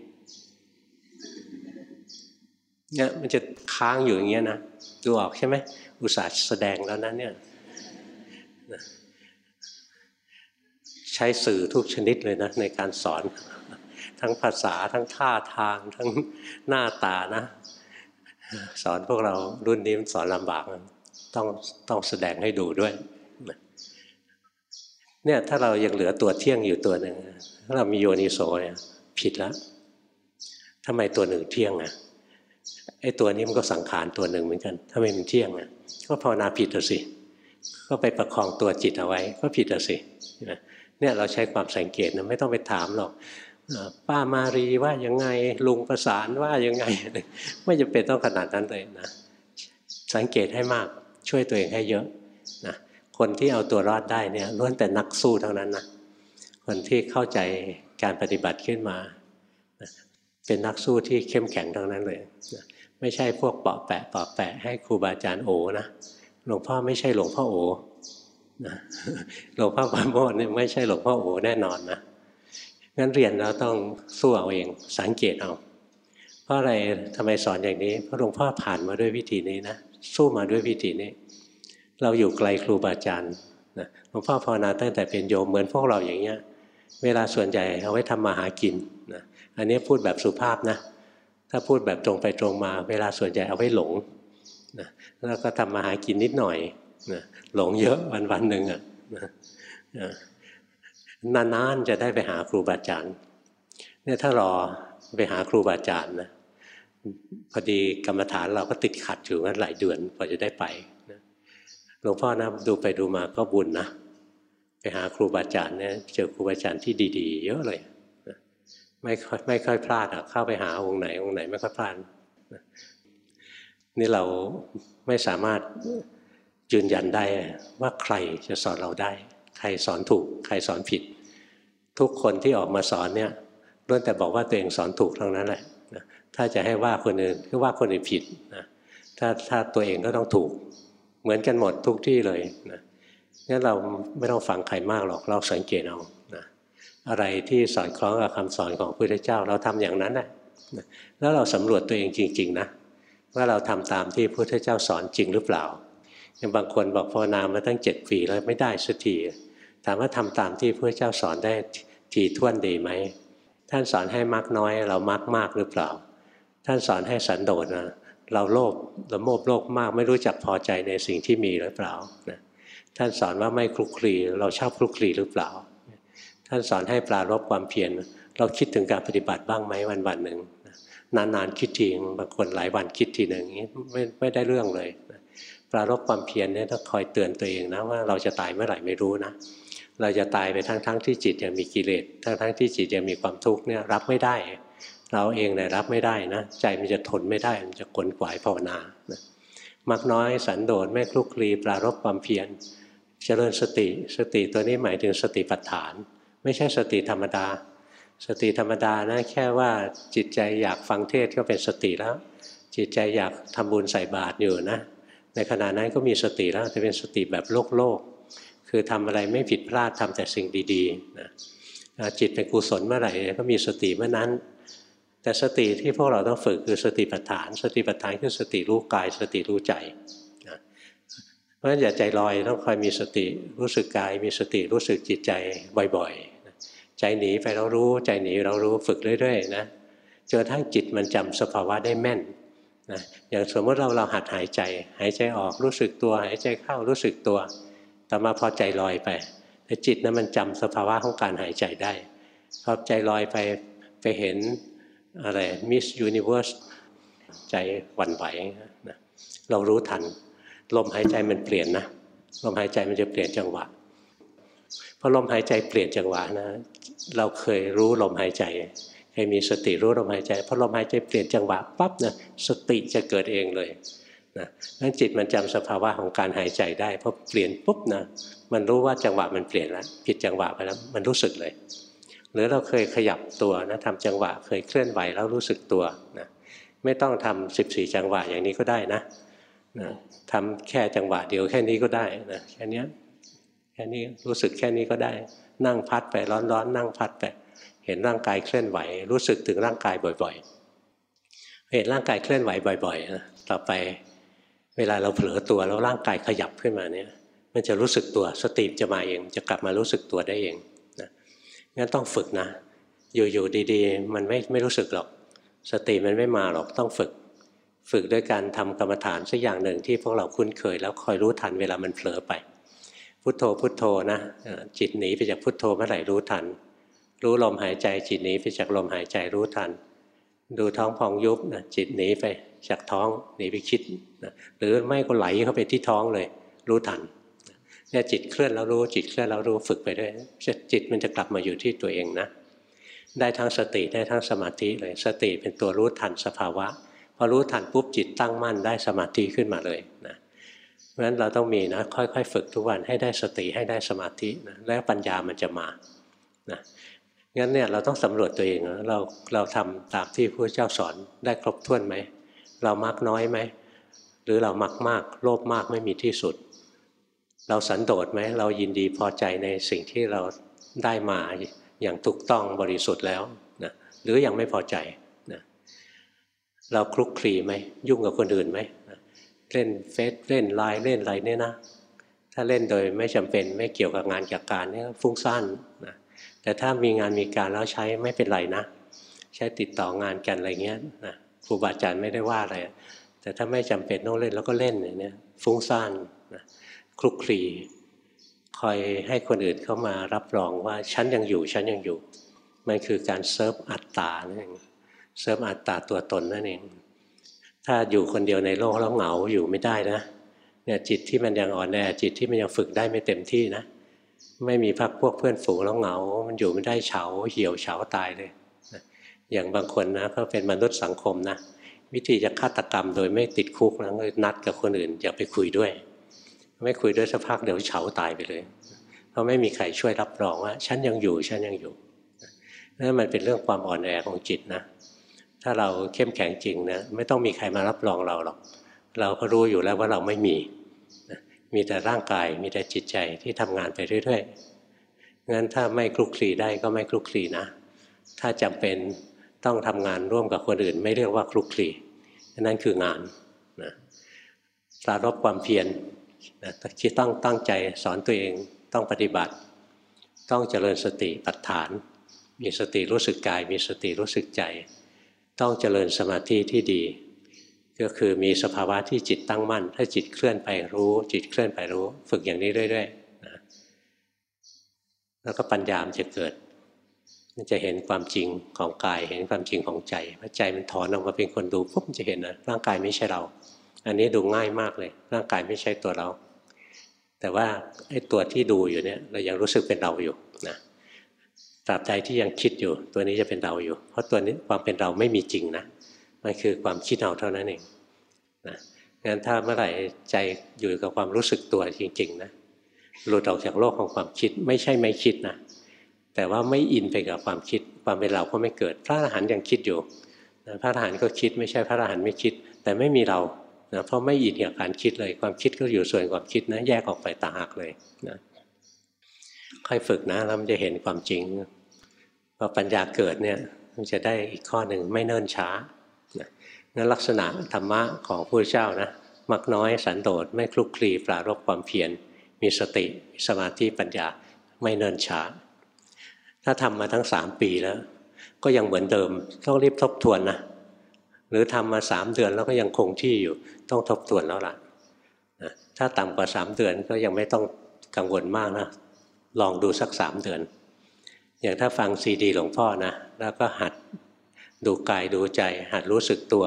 เนี่ยมันจะค้างอยู่อย่างเงี้ยนะดูออกใช่ไหมอุตส่าห์แสดงแล้วนั้นเนี่ยใช้สื่อทุกชนิดเลยนะในการสอน ทั้งภาษาทั้งท่าทาง ทั้งหน้าตานะ สอนพวกเรารุ่นนี้สอนลำบากต้องต้องแสดงให้ดูด้วยเนี่ยถ้าเรายังเหลือตัวเที่ยงอยู่ตัวหนึ่งถ้าเรามีโยนิโสเนี่ยผิดแล้วทำไมตัวหนึ่งเที่ยงอะ ไอ้ตัวนี้มันก็สังขารตัวหนึ่งเหมือนกันถ้าไม่มันเที่ยงอะก็ภาวนาผิดสิ ก็ไปประคองตัวจิตเอาไว้ ก็ผิดสิเนี่ยเราใช้ความสังเกตนะไม่ต้องไปถามหรอกป้ามารีว่ายังไงลุงประสานว่ายังไง ไม่จำเป็นต้องขนาดนั้นเลยนะสังเกตให้มากช่วยตัวเองให้เยอะนะคนที่เอาตัวรอดได้เนี่ยล้วนแต่นักสู้เท่านั้นนะคนที่เข้าใจการปฏิบัติขึ้นมา เป็นนักสู้ที่เข้มแข็งทั้งนั้นเลย ไม่ใช่พวกเปาะแปะเปาะแปะให้ครูบาอาจารย์โอนะหลวงพ่อไม่ใช่หลวงพ่อโอนะหลวงพ่อปาโมดเนี่ยไม่ใช่หลวงพ่อโอแน่นอนนะงั้นเรียนเราต้องสู้เอาเองสังเกตเอาเพราะอะไรทำไมสอนอย่างนี้ เพราะหลวงพ่อผ่านมาด้วยวิธีนี้นะสู้มาด้วยวิธีนี้ เราอยู่ไกลครูบาอาจารย์หลวงพ่อภาวนาตั้งแต่เป็นโยมเหมือนพวกเราอย่างเงี้ย เวลาส่วนใหญ่เอาไว้ทำมาหากินนะอันนี้พูดแบบสุภาพนะ ถ้าพูดแบบตรงไปตรงมา เวลาส่วนใหญ่เอาไว้หลงนะแล้วก็ทำมาหากินนิดหน่อยนะหลงเยอะวันวันหนึ่งอะนานๆจะได้ไปหาครูบาอาจารย์เนี่ยถ้ารอไปหาครูบาอาจารย์นะพอดีกรรมฐานเราก็ติดขัดอยู่งั้นหลายเดือนกว่าจะได้ไปหลวงพ่อนะดูไปดูมาก็บุญนะไปหาครูบาอาจารย์เนี่ยเจอครูบาอาจารย์ที่ดี ๆ เยอะเลย ไม่ค่อยไม่ค่อยพลาดอะเข้าไปหาองค์ไหนองค์ไหนไม่ค่อยพลาดนี่เราไม่สามารถยืนยันได้ว่าใครจะสอนเราได้ ใครสอนถูก ใครสอนผิด ทุกคนที่ออกมาสอนเนี่ยล้วนแต่บอกว่าตัวเองสอนถูกทั้งนั้นแหละถ้าจะให้ว่าคนอื่นก็ว่าคนอื่นผิดนะถ้าถ้าตัวเองก็ต้องถูก เหมือนกันหมดทุกที่เลยนะงั้นเราไม่ต้องฟังใครมากหรอกเราสังเกตเอา อะไรที่สอนคล้องกับคำสอนของพระพุทธเจ้า เราทำอย่างนั้นแหละแล้วเราสำรวจตัวเองจริง ๆนะว่าเราทำตามที่พระพุทธเจ้าสอนจริงหรือเปล่าอย่างบางคนบอกภาวนามาตั้งเจ็ดปีแล้วไม่ได้สักทีถามว่าทำตามที่พระเจ้าสอนได้ทีท่วนดีไหมท่านสอนให้มักน้อย เรามักมากหรือเปล่า ท่านสอนให้สันโดษนะเราโลภเราโมบโลภมากไม่รู้จักพอใจในสิ่งที่มีหรือเปล่านะท่านสอนว่าไม่คลุกคลีเราชอบคลุกคลีหรือเปล่า ท่านสอนให้ปลารบความเพียรเราคิดถึงการปฏิบัติบ้างไหมวันวันหนึ่งนานๆคิดทีบางคนหลายวันคิดทีหนึ่งนี้ไม่ไม่ได้เรื่องเลยปรารบความเพียรเนี่ยต้องคอยเตือนตัวเองนะว่าเราจะตายเมื่อไหร่ไม่รู้นะเราจะตายไปทั้งๆทที่จิตยังมีกิเลสทั้งๆทที่จิตยังมีความทุกข์เนี่ยรับไม่ได้ เราเองเนี่ยรับไม่ได้นะใจมันจะทนไม่ได้มันจะกลนกวายภาวนานะมักน้อยสันโดษไม่คลุกคลีปรารบความเพียรเจริญสติ สติตัวนี้หมายถึงสติปัฏฐาน ไม่ใช่สติธรรมดา สติธรรมดานะแค่ว่าจิตใจอยากฟังเทศก็เป็นสติแล้ว จิตใจอยากทำบุญใส่บาตรอยู่นะ ในขณะนั้นก็มีสติแล้วจะเป็นสติแบบโลกโลก คือทำอะไรไม่ผิดพลาดทำแต่สิ่งดีๆนะจิตเป็นกุศลเมื่อไหร่ก็มีสติเมื่อนั้น แต่สติที่พวกเราต้องฝึกคือสติปัฏฐาน สติปัฏฐานคือสติรู้กาย สติรู้ใจเพราะฉะนั้นอย่าใจลอยต้องคอยมีสติรู้สึกกาย มีสติรู้สึกจิตใจบ่อยๆ ใจหนีไปเรารู้ ใจหนีเรารู้ฝึกเรื่อยๆนะจนทั้งจิตมันจำสภาวะได้แม่นนะอย่างสมมติเราเราหัดหายใจ หายใจออกรู้สึกตัว หายใจเข้ารู้สึกตัว ต่อมาพอใจลอยไปแต่จิตนะั้นมันจำสภาวะของการหายใจได้พอใจลอยไปไปเห็นอะไรมิสยูนิเวอร์สใจหวั่นไหวนะเรารู้ทัน ลมหายใจมันเปลี่ยนนะลมหายใจมันจะเปลี่ยนจังหวะ พอลมหายใจเปลี่ยนจังหวะนะ เราเคยรู้ลมหายใจเคยมีสติรู้ลมหายใจพอลมหายใจเปลี่ยนจังหวะปั๊บนะสติจะเกิดเองเลยนะนั้นจิตมันจำสภาวะของการหายใจได้พอเปลี่ยนปุ๊บนะมันรู้ว่าจังหวะมันเปลี่ยนแล้วผิดจังหวะไปแล้วมันรู้สึกเลย หรือเราเคยขยับตัวนะทำจังหวะเคยเคลื่อนไหวแล้วรู้สึกตัวนะไม่ต้องทำสิบสี่จังหวะอย่างนี้ก็ได้นะนะทำแค่จังหวะเดียวแค่นี้ก็ได้นะแค่นี้ ค่นี้รู้สึกแค่นี้ก็ได้ นั่งพัดไปร้อนๆนั่งพัดไปเห็นร่างกายเคลื่อนไหว รู้สึกถึงร่างกายบ่อย ๆ เห็นร่างกายเคลื่อนไหวบ่อยๆนะต่อไปเวลาเราเผลอตัวแล้วร่างกายขยับขึ้นมาเนี่ยมันจะรู้สึกตัวสติจะมาเองจะกลับมารู้สึกตัวได้เองนะงั้นต้องฝึกนะ อยู่ๆดีๆ มันไม่ไม่รู้สึกหรอก สติมันไม่มาหรอกต้องฝึก ฝึกด้วยการทำกรรมฐานสักอย่างหนึ่งที่พวกเราคุ้นเคย แล้วคอยรู้ทันเวลามันเผลอไป พุทโธพุทโธนะจิตหนีไปจากพุทโธเมื่อไหร่รู้ทัน รู้ลมหายใจจิตหนีไปจากลมหายใจรู้ทัน ดูท้องพองยุบนะจิตหนีไปจากท้องหนีไปคิดนะหรือไม่ก็ไหลเข้าไปที่ท้องเลย รู้ทันเนี่ยจิตเคลื่อนแล้วรู้จิตเคลื่อนแล้วรู้ฝึกไปด้วยจิตมันจะกลับมาอยู่ที่ตัวเองนะได้ทั้งสติได้ทั้งสมาธิเลยสติเป็นตัวรู้ทันสภาวะพอรู้ทันปุ๊บจิตตั้งมั่นได้สมาธิขึ้นมาเลยนะ ราะฉะนั้นเราต้องมีนะค่อยๆ ฝึกทุกวันให้ได้สติให้ได้สมาธินะแล้วปัญญามันจะมานะงั้นเนี่ยเราต้องสำรวจตัวเองเราเราทำตามที่พระเจ้าสอนได้ครบถ้วนไหม เรามักน้อยไหม หรือเรามักมาก โลภมากไม่มีที่สุด เราสันโดษไหม เรายินดีพอใจในสิ่งที่เราได้มาอย่างถูกต้องบริสุทธิ์แล้วนะหรืออยังไม่พอใจนะเราคลุกคลีไหมยุ่งกับคนอื่นไหม เล่นเฟซเล่นไลน์เล่นอะไรเนี่ยนะถ้าเล่นโดยไม่จำเป็นไม่เกี่ยวกับงานกับการเนี่ยฟุ้งซ่านนะแต่ถ้ามีงานมีการแล้วใช้ไม่เป็นไรนะใช้ติดต่องานกันอะไรเงี้ยนะครูบาอาจารย์ไม่ได้ว่าอะไรแต่ถ้าไม่จำเป็นต้องเล่นแล้วก็เล่นอย่างนี้ฟุ้งซ่านนะคลุกคลีคอยให้คนอื่นเข้ามารับรองว่าฉันยังอยู่ฉันยังอยู่ มันคือการเซิร์ฟอัตตานั่นเองเซิร์ฟอัตตาตัวตนนั่นเอง ถ้าอยู่คนเดียวในโลกแล้วเหงาอยู่ไม่ได้นะเนี่ยจิตที่มันยังอ่อนแอจิตที่มันยังฝึกได้ไม่เต็มที่นะ ไม่มีพักพวกเพื่อนฝูงแล้วเหงา มันอยู่ไม่ได้เฉาเหี่ยวเฉาตายเลยอย่างบางคนนะเขาเป็นมนุษย์สังคมนะวิธีจะฆาตกรรมโดยไม่ติดคุกนะนัดกับคนอื่นอย่าไปคุยด้วย ไม่คุยด้วยสักพักเดี๋ยวเฉาตายไปเลย เพราะไม่มีใครช่วยรับรองว่าฉันยังอยู่ฉันยังอยู่นั่นมันเป็นเรื่องความอ่อนแอของจิตนะ ถ้าเราเข้มแข็งจริงนะไม่ต้องมีใครมารับรองเราหรอก เราก็รู้อยู่แล้วว่าเราไม่มี มีแต่ร่างกายมีแต่จิตใจที่ทำงานไปเรื่อยๆงั้นถ้าไม่คลุกคลีได้ก็ไม่คลุกคลีนะ ถ้าจำเป็นต้องทำงานร่วมกับคนอื่น ไม่เรียกว่าคลุกคลีนั่นคืองานนะปรารบความเพียรนะที่ต้องตั้งใจสอนตัวเองต้องปฏิบัติ ต้องเจริญสติปัฏฐาน มีสติรู้สึกกาย มีสติรู้สึกใจ ต้องเจริญสมาธิที่ดี ก็คือมีสภาวะที่จิตตั้งมั่น ถ้าจิตเคลื่อนไปรู้ จิตเคลื่อนไปรู้ ฝึกอย่างนี้เรื่อยๆนะแล้วก็ปัญญามจะเกิด มันจะเห็นความจริงของกายเห็นความจริงของใจพระใจมันถอนออกมาเป็นคนดูปุ๊บจะเห็นนะร่างกายไม่ใช่เรา อันนี้ดูง่ายมากเลย ร่างกายไม่ใช่ตัวเรา แต่ว่าไอ้ตัวที่ดูอยู่เนี่ยเรายังรู้สึกเป็นเราอยู่นะ ตราบใดที่ยังคิดอยู่ ตัวนี้จะเป็นเราอยู่ เพราะตัวนี้ความเป็นเราไม่มีจริงนะมันคือความคิดเอาเท่านั้นเองนะงั้นถ้าเมื่อไหร่ใจอยู่กับความรู้สึกตัวจริงๆนะหลุดออกจากโลกของความคิดไม่ใช่ไม่คิดนะแต่ว่าไม่อินไปกับความคิด ความเป็นเราก็ไม่เกิด พระอรหันต์ยังคิดอยู่พระอรหันต์ก็คิดไม่ใช่พระอรหันต์ไม่คิด แต่ไม่มีเรานะเพราะไม่อินกับการคิดเลยความคิดก็อยู่ส่วนความคิดนะแยกออกไปต่างหากเลยนะค่อยฝึกนะแล้วมันจะเห็นความจริง พอปัญญาเกิดเนี่ยมันจะได้อีกข้อหนึ่งไม่เนิ่นช้านั่นลักษณะธรรมะของพระเจ้านะมักน้อยสันโดษไม่คลุกคลีปรารบความเพียรมีสติมีสมาธิปัญญาไม่เนิ่นช้า ถ้าทำมาทั้งสามปีแล้ว ก็ยังเหมือนเดิมต้องรีบทบทวนนะหรือทำมาสามเดือนแล้วก็ยังคงที่อยู่ต้องทบทวนแล้วล่ะนะถ้าต่ำกว่าสามเดือนก็ยังไม่ต้องกังวลมากนะลองดูสักสามเดือน อย่างถ้าฟังซีดีหลวงพ่อนะแล้วก็หัดดูกายดูใจ หัดรู้สึกตัว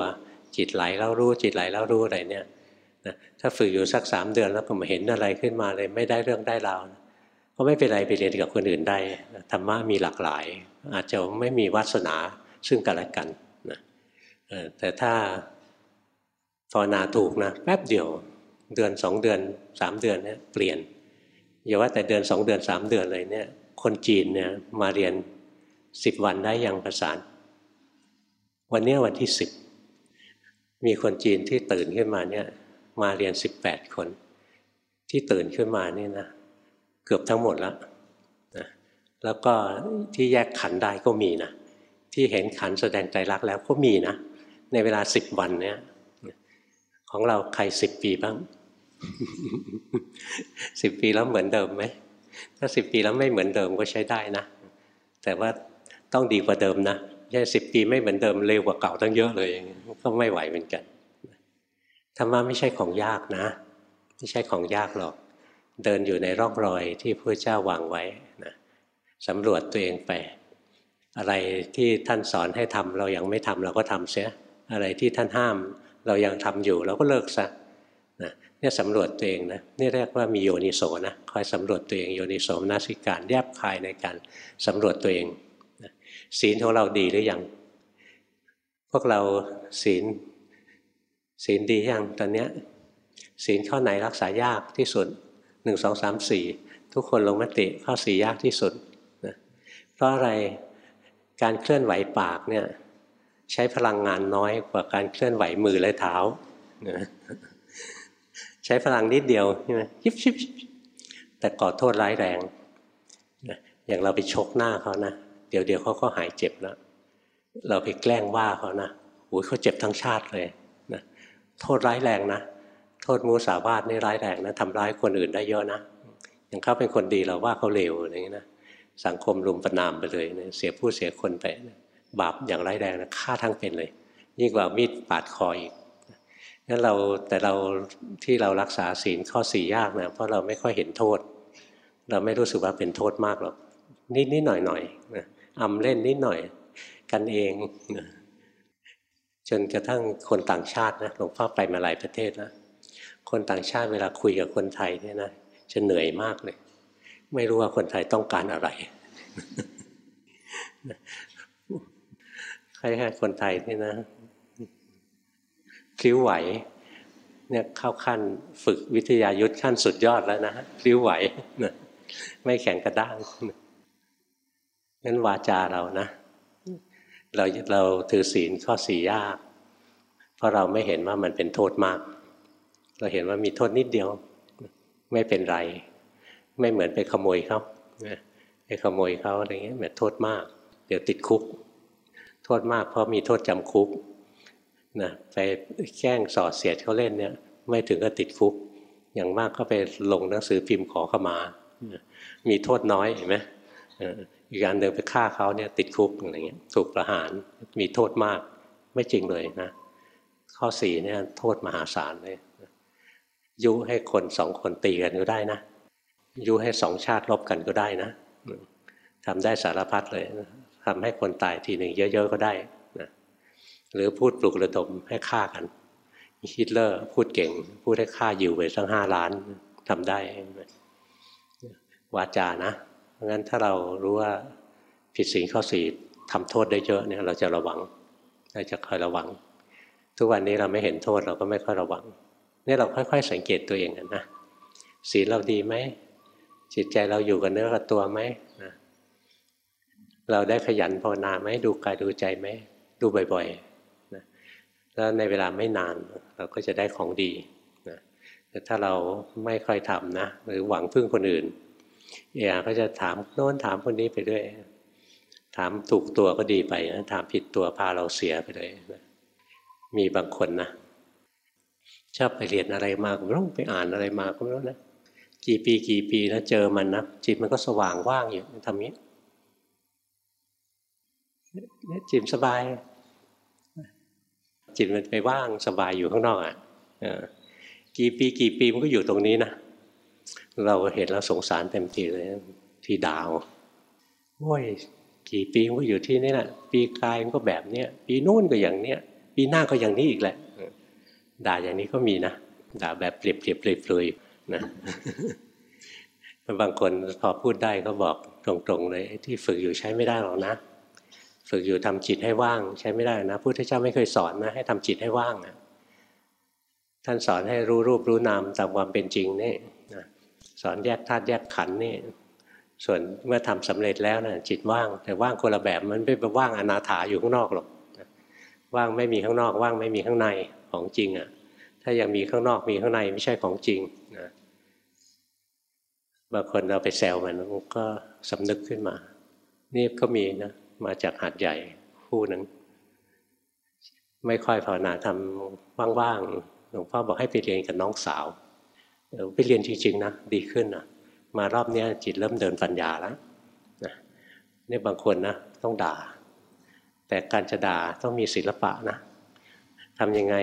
จิตไหลแล้วรู้จิตไหลแล้วรู้อะไรเนี่ยนะถ้าฝึกอยู่สักสามเดือนแล้วก็มาเห็นอะไรขึ้นมาเลยไม่ได้เรื่องได้ราวนะก็ไม่เป็นไรไปเรียนกับคนอื่นได้ธรรมะมีหลากหลาย อาจจะไม่มีวาสนาซึ่งกันและกันนะแต่ถ้าภาวนาถูกนะแป๊บเดียวเดือนสองเดือนสามเดือนเนี่ยเปลี่ยนอย่าว่าแต่เดือนสองเดือนสามเดือนเลยเนี่ย คนจีนเนี่ยมาเรียนสิบวันได้ยังประสาน วันนี้วันที่สิบมีคนจีนที่ตื่นขึ้นมาเนี่ย มาเรียนสิบแปดคน ที่ตื่นขึ้นมานี่นะเกือบทั้งหมดแล้วนะแล้วก็ที่แยกขันได้ก็มีนะที่เห็นขันแสดงใจรักแล้วก็มีนะ ในเวลาสิบวันเนี่ยของเราใครสิบปีบ้างสิบปีแล้วเหมือนเดิมไหม ถ้าสิบปีแล้วไม่เหมือนเดิมก็ใช้ได้นะ แต่ว่าต้องดีกว่าเดิมนะแค่สิบปีไม่เหมือนเดิมเร็วกว่าเก่าตั้งเยอะเลยก็ไม่ไหวเหมือนกันธรรมะไม่ใช่ของยากนะ ไม่ใช่ของยากหรอก เดินอยู่ในร่องรอยที่พระเจ้าวางไว้นะสำรวจตัวเองไป อะไรที่ท่านสอนให้ทำเรายังไม่ทำเราก็ทำเสีย อะไรที่ท่านห้าม เรายังทำอยู่เราก็เลิกซะนะ เนี่ยสำรวจตัวเองนะนี่เรียกว่ามีโยนิโสนะคอยสำรวจตัวเองโยนิโสมนสิการแยบคายในการสำรวจตัวเองศีลของเราดีหรือยังพวกเราศีลศีลดียังตอนเนี้ยศีลข้อไหนรักษายากที่สุดหนึ่งสองสามสี่ทุกคนลงมติข้อสี่ยากที่สุดนะเพราะอะไรการเคลื่อนไหวปากเนี่ยใช้พลังงานน้อยกว่าการเคลื่อนไหวมือและเท้านะ ใช้พลังนิดเดียวใช่ไหมยิบชิบแต่ก่อโทษร้ายแรงนะอย่างเราไปชกหน้าเขานะเดี๋ยวเดี๋ยวเขาก็หายเจ็บแล้วเราไปแกล้งว่าเขานะโอ้ยเขาเจ็บทั้งชาติเลยนะโทษร้ายแรงนะโทษมูสาวาทนี่ร้ายแรงนะทำร้ายคนอื่นได้เยอะนะอย่างเขาเป็นคนดีเราว่าเขาเลวอะไรอย่างนี้นะสังคมรุมประนามไปเลยนะเสียผู้เสียคนไปนะบาปอย่างร้ายแรงนะฆ่าทั้งเป็นเลย ยิ่งกว่ามีดปาดคออีก งั้นเราแต่เราที่เรารักษาศีลข้อสี่ยากนะเพราะเราไม่ค่อยเห็นโทษ เราไม่รู้สึกว่าเป็นโทษมากหรอกนิดนิดหน่อยหน่อยนะอำเล่นนิดหน่อยกันเองนะจนกระทั่งคนต่างชาตินะหลวงพ่อไปมาหลายประเทศนะคนต่างชาติเวลาคุยกับคนไทยเนี่ยนะจะเหนื่อยมากเลย ไม่รู้ว่าคนไทยต้องการอะไรใครแค่คนไทยนี่นะ พลิ้วไหวเนี่ยเข้าขั้นฝึกวิทยายุทธขั้นสุดยอดแล้วนะพลิ้วไหวไม่แข็งกระด้างงั้นวาจาเรานะ เราเราถือศีลข้อสี่ยาก เพราะเราไม่เห็นว่ามันเป็นโทษมาก เราเห็นว่ามีโทษนิดเดียว ไม่เป็นไร ไม่เหมือนไปขโมยเขาไปขโมยเขาอะไรเงี้ยแบบโทษมาก เดี๋ยวติดคุก โทษมากเพราะมีโทษจำคุก นะไปแกล้งสอดเสียดเขาเล่นเนี่ยไม่ถึงก็ติดคุก อย่างมากก็ไปลงหนังสือพิมพ์ขอเข้ามา มีโทษน้อยเห็นไหมอีกการเดินไปฆ่าเขาเนี่ยติดคุกอะไรเงี้ยถูกประหารมีโทษมากไม่จริงเลยนะ ข้อสี่เนี่ยโทษมหาศาลเลยยุให้คนสองคนตีกันก็ได้นะยุให้สองชาติลบกันก็ได้นะทำได้สารพัดเลยทำให้คนตายทีหนึ่งเยอะ ๆ ก็ได้ หรือพูดปลุกระดมให้ฆ่ากันฮิตเลอร์พูดเก่ง พูดให้ฆ่าอยู่ไปตั้งห้าล้านทำได้ วาจานะราะงั้นถ้าเรารู้ว่าผิดศีลข้อสี่ทำโทษได้เยอะเนี่ยเราจะระวังเราจะคอยระวัง ทุกวันนี้เราไม่เห็นโทษเราก็ไม่ค่อยระวังนี่เราค่อย ๆ สังเกตตัวเองกันนะศีลเราดีไหมจิตใจเราอยู่กับเนื้อกับตัวไหมนะเราได้ขยันภาวนาไหมดูกายดูใจไหมดูบ่อย ๆ แล้วในเวลาไม่นานเราก็จะได้ของดีนะแต่ถ้าเราไม่ค่อยทำนะ หรือหวังพึ่งคนอื่นเอียก็จะถามโน้นถามคนนี้ไปด้วยถามถูกตัวก็ดีไปนะถามผิดตัวพาเราเสียไปเลยนะมีบางคนนะชอบไปเรียนอะไรมาก็ไม่รู้ไปอ่านอะไรมาก็ไม่รู้นะกี่ปีกี่ปีแล้วเจอมันนะจิตมันก็สว่างว่างอยู่ทำนี้จิตสบาย จิตมันไปว่างสบายอยู่ข้างนอกอะกี่ปีกี่ปีมันก็อยู่ตรงนี้นะเราเห็นแล้วสงสารเต็มทีเลยที่ดาวโอ้ยกี่ปีมันก็อยู่ที่นี่แหละปีกลายมันก็แบบเนี้ยปีนู้นก็อย่างเนี้ยปีหน้าก็อย่างนี้อีกแหละด่าอย่างนี้ก็มีนะด่าแบบเปรียบเปรียบเปรยๆนะบางคนพอพูดได้ก็บอกตรงๆเลยที่ฝึกอยู่ใช้ไม่ได้หรอกนะ ฝึกอยู่ทำจิตให้ว่าง ใช้ไม่ได้นะพุทธเจ้าไม่เคยสอนนะให้ทำจิตให้ว่างนะท่านสอนให้รู้รูปรู้นามตามความเป็นจริงนี่สอนแยกธาตุแยกขันนี่ส่วนเมื่อทำสำเร็จแล้วนะจิตว่าง แต่ว่างคนละแบบมันไม่ไปว่างอนาถาอยู่ข้างนอกหรอกว่างไม่มีข้างนอกว่างไม่มีข้างในของจริงอะ่ะ ถ้ายังมีข้างนอกมีข้างในไม่ใช่ของจริงนะบางคนเราไปแซวมันก็สำนึกขึ้นมา นี่ก็มีนะ มาจากหาดใหญ่คู่หนึ่งไม่ค่อยภาวนาทำว่างๆหลวงพ่อบอกให้ไปเรียนกับน้องสาวไปเรียนจริงๆนะดีขึ้นนะมารอบนี้จิตเริ่มเดินปัญญาแล้วนะนี่บางคนนะต้องด่า แต่การจะด่าต้องมีศิลปะนะทำยังไง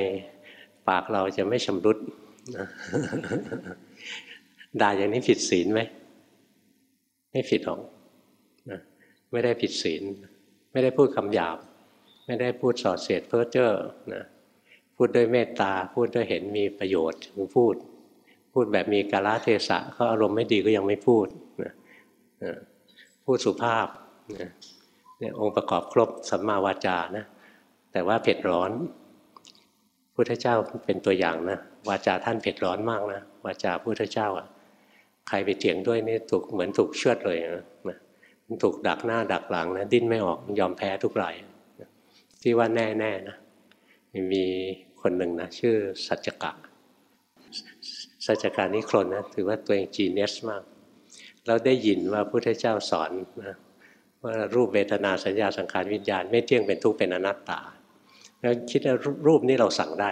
ปากเราจะไม่ชำรุดนะด่าอย่างนี้ผิดศีลไหมไม่ผิดหรอก ไม่ได้ผิดศีล ไม่ได้พูดคำหยาบ ไม่ได้พูดสอดเสียดเพ้อเจ้อนะพูดด้วยเมตตาพูดด้วยเห็นมีประโยชน์ถึงพูด พูดแบบมีกาลเทศะเขาอารมณ์ไม่ดีก็ยังไม่พูดนะพูดสุภาพนะเนี่ยองค์ประกอบครบสัมมาวาจานะแต่ว่าเผ็ดร้อน พุทธเจ้าเป็นตัวอย่างนะวาจาท่านเผ็ดร้อนมากนะวาจาพุทธเจ้าอะใครไปเถียงด้วยนี่ถูกเหมือนถูกเชือดเลยนะ ถูกดักหน้าดักหลังนะดิ้นไม่ออกยอมแพ้ทุกรายที่ว่าแน่ๆนนะมีคนหนึ่งนะชื่อสัจกะสัจกานิครนนะถือว่าตัวเองจีเนสมากแล้วได้ยินว่าพุทธเจ้าสอนนะว่ารูปเวทนาสัญญาสังขารวิญญาณ ไม่เที่ยงเป็นทุกข์เป็นอนัตตา แล้วคิดว่ารูปนี้เราสั่งได้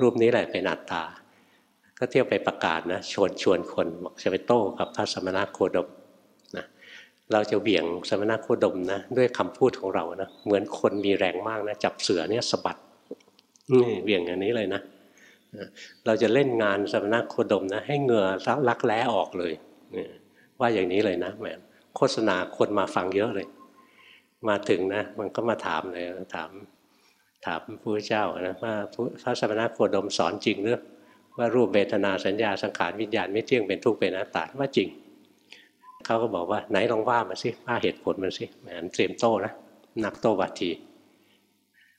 รูปนี้แหละเป็นอัตตา ก็เที่ยวไปประกาศนะชวนชวนคนบอกจะไปโต้กับพระสมณโคดม เราจะเบี่ยงสมณโคดมนะด้วยคำพูดของเรานะเหมือนคนมีแรงมากนะจับเสือเนี่ยสะบัดนี่เบี่ยงอย่างนี้เลยนะเราจะเล่นงานสมณโคดมนะ ให้เหงื่อลักแร้ออกเลยว่าอย่างนี้เลยนะแมโฆษณาคนมาฟังเยอะเลย มาถึงนะ มันก็มาถามเลยถามถามพระเจ้านะว่าพระสมณโคดมสอนจริงหรือว่ารูปเบทนาสัญญาสังขารวิญญาณไม่เที่ยงเป็นทุกข์เป็นอนัตตาว่าจริง เขาก็บอกว่าไหนลองว่ามาสิว่าเหตุผลมันสิแหมเตรียมโต้นะนักโต้วัตถี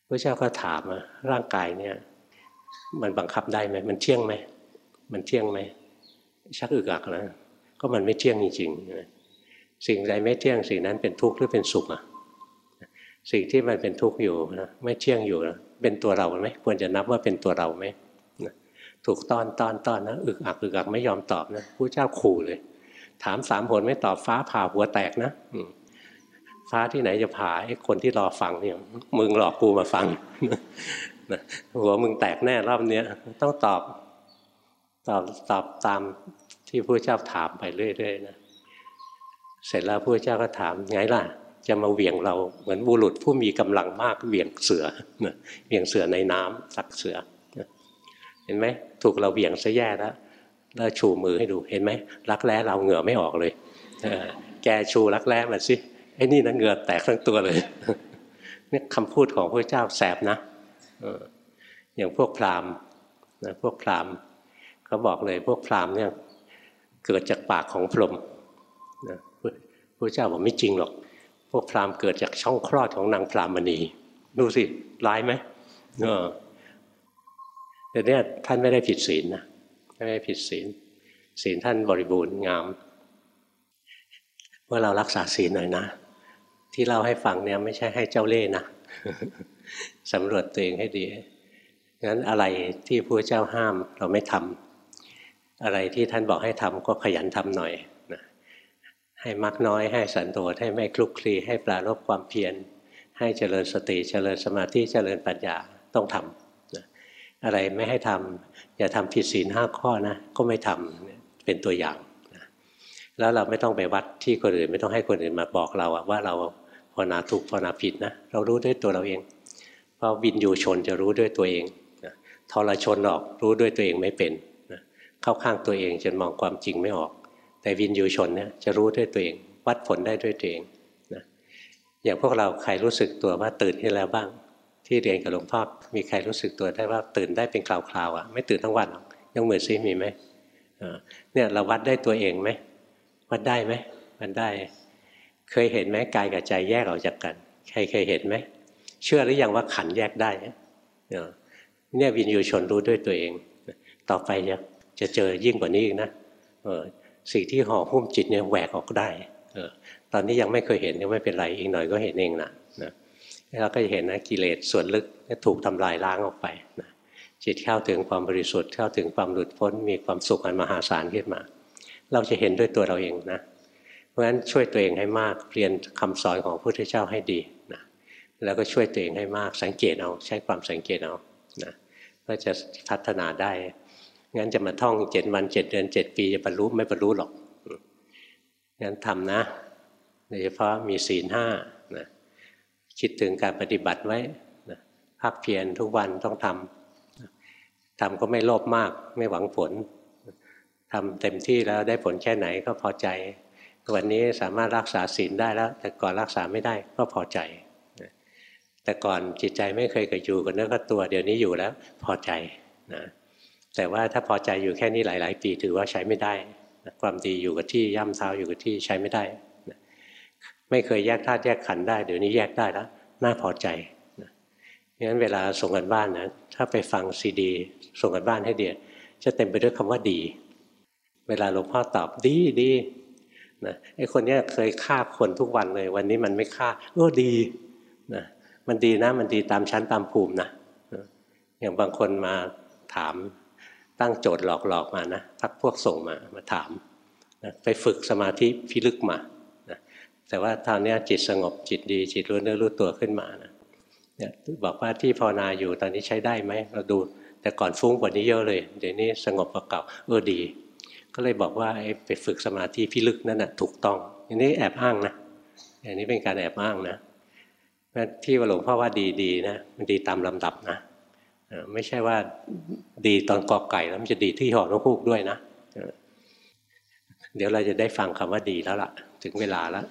พระเจ้าก็ถามว่าร่างกายเนี่ย มันบังคับได้ไหมมันเที่ยงไหมมันเที่ยงไหมชักอึกอักนะก็มันไม่เที่ยงจริงๆสิ่งใดไม่เที่ยงสิ่งนั้นเป็นทุกข์หรือเป็นสุขอะสิ่งที่มันเป็นทุกข์อยู่นะไม่เที่ยงอยู่นะเป็นตัวเราไหมควรจะนับว่าเป็นตัวเราไหมถูกตอนตอนตอนนะอึกอักอึกอักไม่ยอมตอบนะผู้เจ้าขู่เลย ถามสามผลไม่ตอบฟ้าผ่าหัวแตกนะฟ้าที่ไหนจะผ่าไอ้คนที่รอฟังเนี่ย มึงหลอกกูมาฟังหัวมึงแตกแน่รอบเนี้ยต้องตอบตอบตอบตามที่ผู้เจ้าถามไปเรื่อยๆนะเสร็จแล้วผู้เจ้าก็ถามไงล่ะ จะมาเหวี่ยงเราเหมือนบุรุษผู้มีกำลังมากเหวี่ยงเสือเหวี่ยงเสือในน้ำสักเสือ เห็นไหมถูกเราเหวี่ยงซะแย่แล้ว แล้วชูมือให้ดูเห็นไหมรักแร้เราเหงื่อไม่ออกเลยแกชูรักแร้มาสิไอ้นี่นะเหงื่อแตกทั้งตัวเลยนี่คำพูดของพระเจ้าแสบนะอย่างพวกพราหมณ์นะพวกพราหมณ์เขาบอกเลยพวกพราหมณ์เนี่ยเกิดจากปากของพรหมนะพระเจ้าบอกไม่จริงหรอก พวกพราหมณ์เกิดจากช่องคลอดของนางพรามณีดูสิร้ายไหมเออแต่เนี่ยท่านไม่ได้ผิดศีลนะ ไม่ได้ผิดศีล ศีลท่านบริบูรณ์งามเมื่อเรารักษาศีลหน่อยนะ ที่เราให้ฟังเนี่ยไม่ใช่ให้เจ้าเล่ห์นะสำรวจตัวเองให้ดีงั้นอะไรที่พระเจ้าห้ามเราไม่ทำอะไรที่ท่านบอกให้ทำก็ขยันทำหน่อยให้มักน้อยให้สันโดษให้ไม่คลุกคลีให้ปลารบความเพียรให้เจริญสติเจริญสมาธิเจริญปัญญาต้องทำนะอะไรไม่ให้ทำ อย่าทำผิดศีลห้าข้อนะ ก็ไม่ทำเป็นตัวอย่างนะแล้วเราไม่ต้องไปวัดที่คนอื่น ไม่ต้องให้คนอื่นมาบอกเราว่าเราภาวนาถูกภาวนาผิดนะ เรารู้ด้วยตัวเราเองเพราะวินยูชนจะรู้ด้วยตัวเองนะทรชนออกรู้ด้วยตัวเองไม่เป็นนะเข้าข้างตัวเองจนมองความจริงไม่ออก แต่วินยูชนเนี่ยจะรู้ด้วยตัวเอง วัดผลได้ด้วยตัวเองนะอย่างพวกเราใครรู้สึกตัวว่าตื่นขึ้นแล้วบ้าง ที่เรียนกับหลวงพ่อมีใครรู้สึกตัวได้ว่าตื่นได้เป็นคราวๆอะไม่ตื่นทั้งวันยังเหมือนซิมีไหมเนี่ยเราวัดได้ตัวเองไหมวัดได้ไหมมันได้ เคยเห็นไหมกายกับใจแยกออกจากกัน ใครเคยเห็นไหมเชื่อหรือยังว่าขันแยกได้เนี่ยวินยูชนรู้ด้วยตัวเอง ต่อไปจะจะเจอยิ่งกว่านี้อีกนะสิ่งที่ห่อหุ้มจิตเนี่ยแหวกออกได้ตอนนี้ยังไม่เคยเห็นก็ไม่เป็นไรอีกหน่อยก็เห็นเองนะนะ แล้วก็จะเห็นนะกิเลสส่วนลึกถูกทำลายล้างออกไปนะจิตเข้าถึงความบริสุทธิ์เข้าถึงความหลุดพ้น มีความสุขอันมหาศาลขึ้นมา เราจะเห็นด้วยตัวเราเองนะ เพราะฉะนั้นช่วยตัวเองให้มากเรียนคำสอนของพระพุทธเจ้าให้ดีนะแล้วก็ช่วยตัวเองให้มากสังเกตเอาใช้ความสังเกตเอานะก็จะพัฒนาได้งั้นจะมาท่องเจ็ดวันเจ็ดเดือนเจ็ดปีจะบรรลุไม่บรรลุหรอกงั้นทำนะโดยเฉพาะมีศีลห้า คิดถึงการปฏิบัติไว้นะภาคเพียรทุกวันต้องทำทำก็ไม่โลภมากไม่หวังผลทำเต็มที่แล้วได้ผลแค่ไหนก็พอใจ วันนี้สามารถรักษาศีลได้แล้ว แต่ก่อนรักษาไม่ได้ก็พอใจ แต่ก่อนจิตใจไม่เคยกับอยู่กับเนื้อกับตัว เดี๋ยวนี้อยู่แล้วพอใจนะแต่ว่าถ้าพอใจอยู่แค่นี้หลาย ๆ ปีถือว่าใช้ไม่ได้ ความดีอยู่กับที่ย่ำเท้าอยู่กับที่ใช้ไม่ได้ ไม่เคยแยกธาตุแยกขันได้เดี๋ยวนี้แยกได้แล้วน่าพอใจนะงั้นเวลาส่งกันบ้านนะถ้าไปฟังซีดี ส่งกันบ้านให้เดียจะเต็มไปด้วยคำว่าดี เวลาหลวงพ่อตอบดีดีนะไอ้คนนี้เคยฆ่าคนทุกวันเลย วันนี้มันไม่ฆ่าเออดีนะมันดีนะมันดีตามชั้นตามภูมินะอย่างบางคนมาถามตั้งโจทย์หลอกๆมานะพักพวกส่งมามาถามนะไปฝึกสมาธิพิลึกมา แต่ว่าตอนนี้จิตสงบจิตดี จิตรู้เนื้อรู้ตัวขึ้นมานะเนี่ยบอกว่าที่ภาวนาอยู่ตอนนี้ใช้ได้ไหมเราดู แต่ก่อนฟุ้งกว่านี้เยอะเลย เดี๋ยวนี้สงบกว่าเก่าเออดี ก็เลยบอกว่าไปฝึกสมาธิพิลึกนั่นแหะถูกต้องอันนี้แอบอ้างนะอันนี้เป็นการแอบอ้างนะที่หลวงพ่อว่าดีๆนะมันดีตามลำดับนะไม่ใช่ว่าดีตอนกอไก่แล้วมันจะดีที่หอนกฮูกด้วยนะเดี๋ยวเราจะได้ฟังคำว่าดีแล้วล่ะ ถึงเวลาแล้ว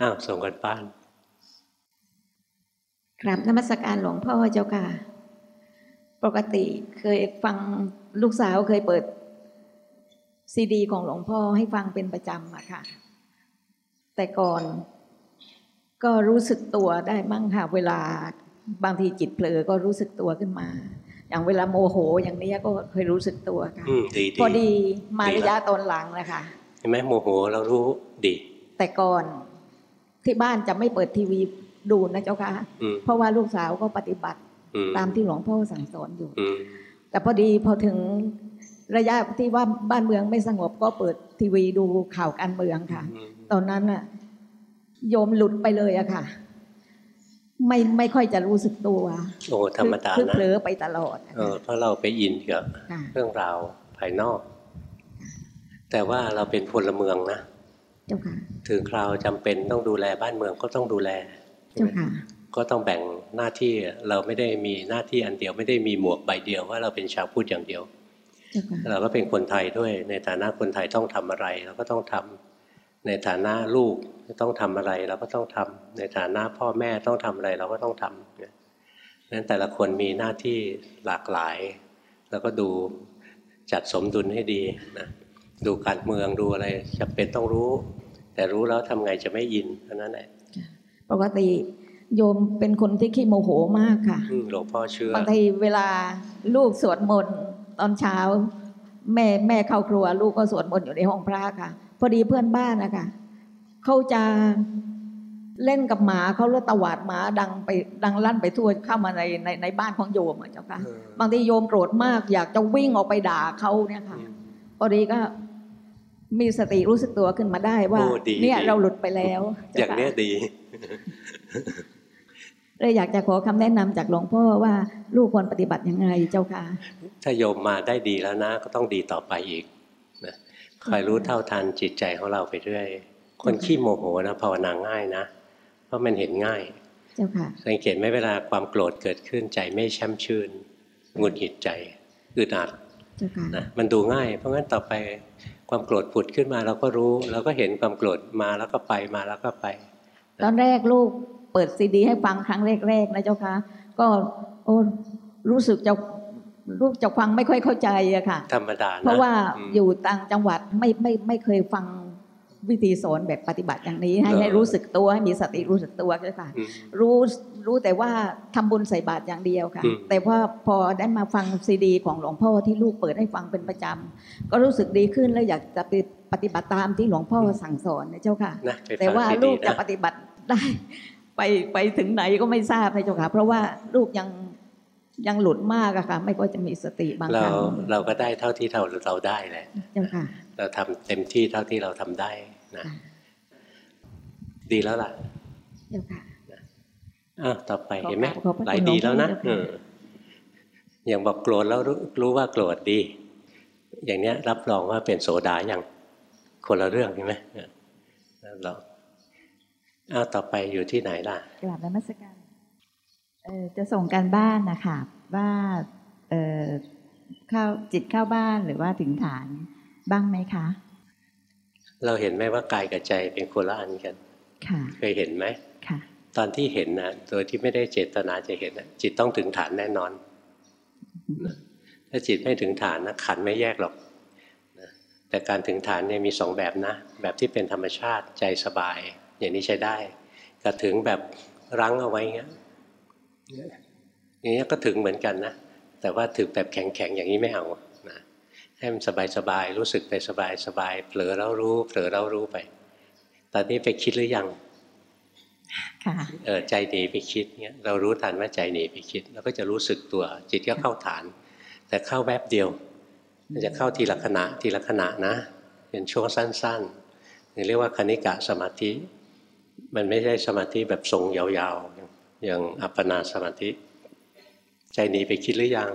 อ้าวส่งกันป้านครับนมัสการหลวงพ่อเจ้าค่ะ ปกติเคยฟังลูกสาวเคยเปิด ซีดี ของหลวงพ่อให้ฟังเป็นประจำอะค่ะ แต่ก่อนก็รู้สึกตัวได้บ้างค่ะ เวลาบางทีจิตเผลอก็รู้สึกตัวขึ้นมา อย่างเวลาโมโหอย่างนี้ก็เคยรู้สึกตัวค่ะพอดีมาระยะตอนหลังนะคะเห็นไหมโมโหเรารู้ดี แต่ก่อนที่บ้านจะไม่เปิดทีวีดูนะเจ้าค่ะเพราะว่าลูกสาวก็ปฏิบัติตามที่หลวงพ่อสั่งสอนอยู่ แต่พอดีพอถึงระยะที่ว่าบ้านเมืองไม่สงบก็เปิดทีวีดูข่าวการเมืองค่ะ ตอนนั้นอะโยมหลุดไปเลยอะค่ะ ไม่ไม่ค่อยจะรู้สึกตัวโอ้ธรรมดานะคือเผลอไปตลอดเออเพราะเราไปอินกับเรื่องราวภายนอก แต่ว่าเราเป็นพลเมืองนะเจ้าค่ะถึงคราวจำเป็นต้องดูแลบ้านเมืองก็ต้องดูแลเจ้าค่ะก็ต้องแบ่งหน้าที่เราไม่ได้มีหน้าที่อันเดียวไม่ได้มีหมวกใบเดียวว่าเราเป็นชาวพุทธอย่างเดียว เราก็เป็นคนไทยด้วย ในฐานะคนไทยต้องทำอะไรเราก็ต้องทำในฐานะลูกต้องทำอะไรเราก็ต้องทำในฐานะพ่อแม่ต้องทำอะไรเราก็ต้องทำนั้นแต่ละคนมีหน้าที่หลากหลาย แล้วก็ดูจัดสมดุลให้ดีนะ ดูการเมืองดูอะไรจำเป็นต้องรู้ แต่รู้แล้วทำไงจะไม่ยินเท่านั้นแหละปกติโยมเป็นคนที่ขี้โมโหมากค่ะหลวงพ่อเชื่อบางทีเวลาลูกสวดมนต์ตอนเช้า แม่แม่เข้าครัว ลูกก็สวดมนต์อยู่ในห้องพระค่ะ พอดีเพื่อนบ้านนะคะเขาจะเล่นกับหมาเขาแล้วตวาดหมาดังไปดังลั่นไปทั่วเข้ามาในในในบ้านของโยมอะเจ้าค่ะบางทีโยมโกรธมากอยากจะวิ่งออกไปด่าเขาเนี่ยค่ะพอดีก็ มีสติรู้สึกตัวขึ้นมาได้ว่า เนี่ยเราหลุดไปแล้ว อย่างนี้ดีเลยอยากจะขอคำแนะนำจากหลวงพ่อว่าลูกควรปฏิบัติยังไงเจ้าค่ะถ้าโยมมาได้ดีแล้วนะ ก็ต้องดีต่อไปอีกนะคอยรู้เท่าทันจิตใจของเราไปเรื่อยคนขี้โมโหนะภาวนาง่ายนะ เพราะมันเห็นง่าย เจ้าค่ะสังเกตไหมเวลาความโกรธเกิดขึ้นใจไม่แช่มชื่นหงุดหงิดใจอึดอัดนะมันดูง่าย เพราะงั้นต่อไป ความโกรธผุดขึ้นมาเราก็รู้ เราก็เห็นความโกรธมาแล้วก็ไปมาแล้วก็ไป ตอนแรกลูกเปิดซีดี ให้ฟังครั้งแรกๆนะเจ้าค่ะก็โอ้รู้สึกจะลูกจะฟังไม่ค่อยเข้าใจอะค่ะ ธรรมดาเพราะว่าอยู่ต่างจังหวัดไม่ไม่ไม่เคยฟัง วิธีสอนแบบปฏิบัติอย่างนี้ให้ให้รู้สึกตัวให้มีสติรู้สึกตัวใช่ค่ะรู้รู้แต่ว่าทำบุญใส่บาตรอย่างเดียวค่ะ แต่ว่าพอได้มาฟังซีดี ของหลวงพ่อที่ลูกเปิดให้ฟังเป็นประจำก็รู้สึกดีขึ้นแล้วอยากจะไปปฏิบัติตามที่หลวงพ่อสั่งสอนนะเจ้าค่ะ แต่ว่าลูกจะปฏิบัติได้ไปไปถึงไหนก็ไม่ทราบนะเจ้าค่ะ เพราะว่าลูกยังยังหลุดมากอะค่ะ ไม่ก็จะมีสติบางครั้งเราเราก็ได้เท่าที่เราเราได้แหละเจ้าค่ะเราทำเต็มที่เท่าที่เราทำได้ นะดีแล้วล่ะเจ้าค่ะอ้าวต่อไปขอเห็นไหมขอบพระคุณหลายดีแล้วนะหลวงพ่อเอออย่างบอกโกรธแล้วรู้รู้ว่าโกรธดี อย่างเนี้ยรับรองว่าเป็นโสดาอย่างคนละเรื่องใช่ไหมเนี่ยรับรองอ้าวต่อไปอยู่ที่ไหนล่ะกราบนมัสการเออจะส่งการบ้านนะคะว่าเออเข้าจิตเข้าบ้านหรือว่าถึงฐานบ้างไหมคะ เราเห็นไหมว่ากายกับใจเป็นคนละอันกันค่ะเคยเห็นไหมค่ะตอนที่เห็นนะโดยที่ไม่ได้เจตนาจะเห็นนะจิตต้องถึงฐานแน่นอนนะถ้าจิตไม่ถึงฐานนะขันไม่แยกหรอกนะแต่การถึงฐานเนี่ยมีสองแบบนะ แบบที่เป็นธรรมชาติใจสบาย อย่างนี้ใช้ได้กับถึงแบบรั้งเอาไว้เงี้ยอย่างเงี้ยก็ถึงเหมือนกันนะแต่ว่าถึงแบบแข็งๆอย่างนี้ไม่เอานะ ให้มันสบายๆรู้สึกไปสบายๆเผลอแล้วรู้เผลอแล้วรู้ไป ตอนนี้ไปคิดหรือยังค่ะเออใจหนีไปคิดเงี้ยเรารู้ทันว่าใจหนีไปคิดเราก็จะรู้สึกตัว จิตก็เข้าฐาน แต่เข้าแวบเดียวมันจะเข้าทีละขณะทีละขณะนะ เป็นช่วงสั้นๆนี่เรียกว่าคณิกะสมาธิ มันไม่ใช่สมาธิแบบทรงยาวๆ อย่างอัปปนาสมาธิ ใจหนีไปคิดหรือยัง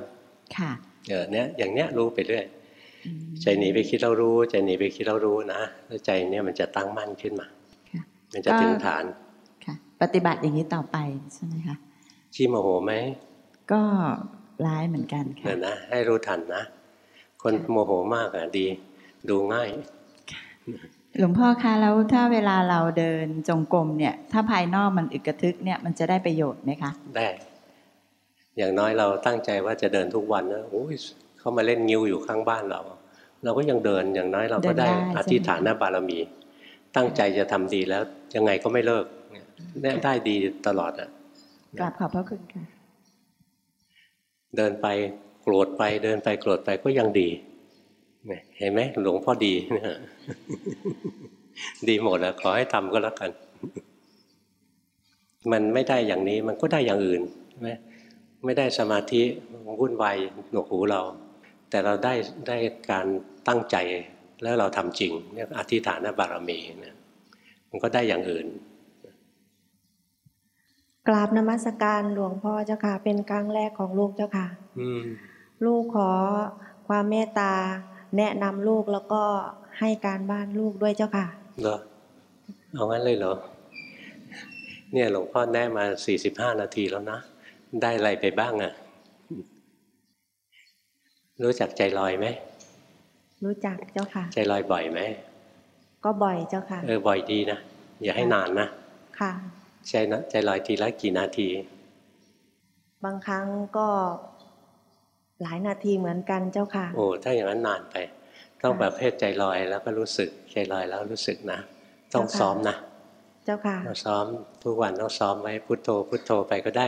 ค่ะเออเนี้ยอย่างเนี้ยรู้ไปเรื่อยอืม ใจหนีไปคิดเรารู้ ใจหนีไปคิดเรารู้นะแล้วใจเนี้ยมันจะตั้งมั่นขึ้นมาค่ะมันจะถึงฐานค่ะ ปฏิบัติอย่างนี้ต่อไปใช่ไหมคะชี้โมโหไหมก็ร้ายเหมือนกันค่ะเนี่ยนะให้รู้ทันนะ คนโมโหมากอะดี ดูง่ายหลวงพ่อคะแล้วถ้าเวลาเราเดินจงกรมเนี่ย ถ้าภายนอกมันอึกกระทึกเนี่ยมันจะได้ประโยชน์ไหมคะ ได้ อย่างน้อยเราตั้งใจว่าจะเดินทุกวันนะโอ้ย เขามาเล่นงิ้วอยู่ข้างบ้านเรา เราก็ยังเดินอย่างน้อยเราก็ได้เดินได้ใช่ไหมอธิษฐานบารมี ตั้งใจจะทำดีแล้วยังไงก็ไม่เลิกเนี่ยเนี่ยได้ดีตลอดอะกราบขอบพระคุณค่ะ เดินไปโกรธไปเดินไปโกรธไปก็ยังดีเนี่ยเห็นไหมหลวงพ่อดีเนี่ยดีหมดแล้วขอให้ทำก็แล้วกัน มันไม่ได้อย่างนี้มันก็ได้อย่างอื่นใช่ไหมไม่ได้สมาธิวุ่นวายหนวกหูเรา แต่เราได้ได้การตั้งใจแล้วเราทำจริงเนี่ยอธิษฐานบารมีเนี่ยมันก็ได้อย่างอื่น กราบนมัสการหลวงพ่อเจ้าค่ะ เป็นครั้งแรกของลูกเจ้าค่ะอืมลูกขอความเมตตา แนะนำลูกแล้วก็ให้การบ้านลูกด้วยเจ้าค่ะเหรอเอางั้นเลยเหรอ เนี่ยหลวงพ่อแน่มาสี่สิบห้านาทีแล้วนะ ได้อะไรไปบ้างอะ่ะ รู้จักใจลอยไหมรู้จักเจ้าค่ะ ใจลอยบ่อยไหมก็บ่อยเจ้าค่ะ เออบ่อยดีนะอย่าให้นานนะค่ะใจนะใจลอยทีละกี่นาที บางครั้งก็หลายนาทีเหมือนกันเจ้าค่ะ โอ้ถ้าอย่างนั้นนานไป ต้องค่ะประเภทใจลอยแล้วก็รู้สึกใจลอยแล้วรู้สึกนะ ต้องเจ้าค่ะซ้อมนะ เจ้าค่ะต้องซ้อมทุกวันต้องซ้อมไว้พุทโธพุทโธไปก็ได้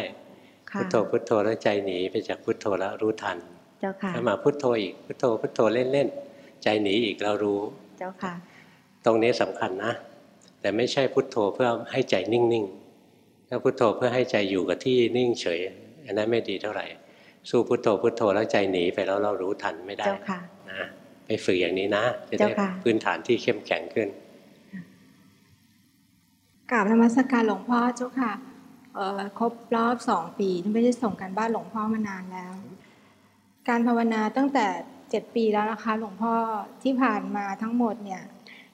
ค่ะพุทโธพุทโธแล้วใจหนีไปจากพุทโธแล้วรู้ทัน เจ้าค่ะถ้ามาพุทโธอีกพุทโธพุทโธเล่นๆใจหนีอีกเรารู้ เจ้าค่ะ ตรงนี้สำคัญนะ แต่ไม่ใช่พุทโธเพื่อให้ใจนิ่งๆถ้าพุทโธเพื่อให้ใจอยู่กับที่นิ่งเฉย อันนั้นไม่ดีเท่าไหร่ สู้พุทโธพุทโธแล้วใจหนีไปแล้วเรารู้ทันไม่ได้เจ้าค่ะนะไปฝึกอย่างนี้นะ จะได้เจ้าค่ะพื้นฐานที่เข้มแข็งขึ้นกราบนมัสการหลวงพ่อเจ้าค่ะเอ่อครบรอบสองปีที่ไม่ได้ส่งกันบ้านหลวงพ่อมานานแล้ว การภาวนาตั้งแต่เจ็ดปีแล้วนะคะ หลวงพ่อที่ผ่านมาทั้งหมดเนี่ย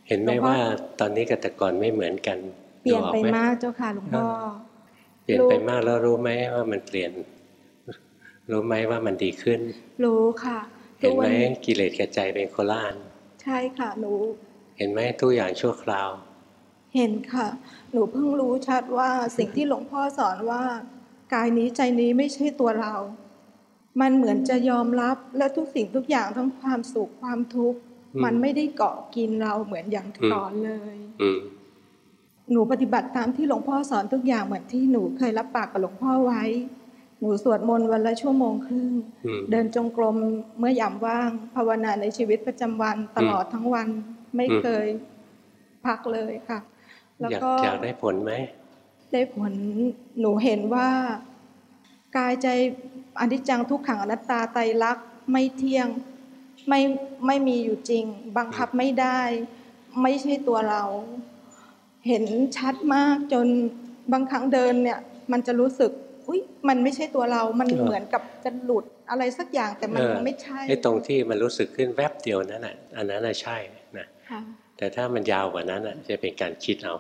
เห็นไหมหลวงพ่อว่าตอนนี้กับแต่ก่อนไม่เหมือนกัน เปลี่ยนดูออไปหมากเจ้าค่ะหลวงพ่อเปลี่ยนไปมากแล้วรู้ไหมว่ามันเปลี่ยน รู้ไหมว่ามันดีขึ้น รู้ค่ะเห็นไหมทุกวักิเลสกับใจเป็นโคละอันใช่ค่ะหนูเห็นไหมทุกอย่างชั่วคราว เห็นค่ะ หนูเพิ่งรู้ชัดว่าสิ่งที่หลวงพ่อสอนว่ากายนี้ใจนี้ไม่ใช่ตัวเรา มันเหมือนจะยอมรับและทุกสิ่งทุกอย่างทั้งความสุขความทุกข์อืมมันไม่ได้เกาะกินเราเหมือนอย่างก่อนเลยอืมหนูปฏิบัติตามที่หลวงพ่อสอนทุกอย่างเหมือนที่หนูเคยรับปากกับหลวงพ่อไว้ หนูสวดมนต์วันละชั่วโมงครึ่งอืมเดินจงกรมเมื่อยามว่าง ภาวนาในชีวิตประจำวันตลอดทั้งวันไม่อืมเคยพักเลยค่ะ แล้วอยากก็อยากได้ผลไหมได้ผลหนูเห็นว่ากายใจ อนิจจังทุกขังอนัตตาไตรลักษณ์ไม่เที่ยงไม่ไม่มีอยู่จริง บังคับไม่ได้ ไม่ใช่ตัวเรา เห็นชัดมากจนบางครั้งเดินเนี่ยมันจะรู้สึกอุ้ยมันไม่ใช่ตัวเรา มันเออเหมือนกับจะหลุดอะไรสักอย่างแต่มันเออยังไม่ใช่ไอ้ตรงที่มันรู้สึกขึ้นแวบเดียวนั่นแหละอันนั้นน่ะใช่นะค่ะแต่ถ้ามันยาวกว่านั้นน่ะจะเป็นการคิดเอา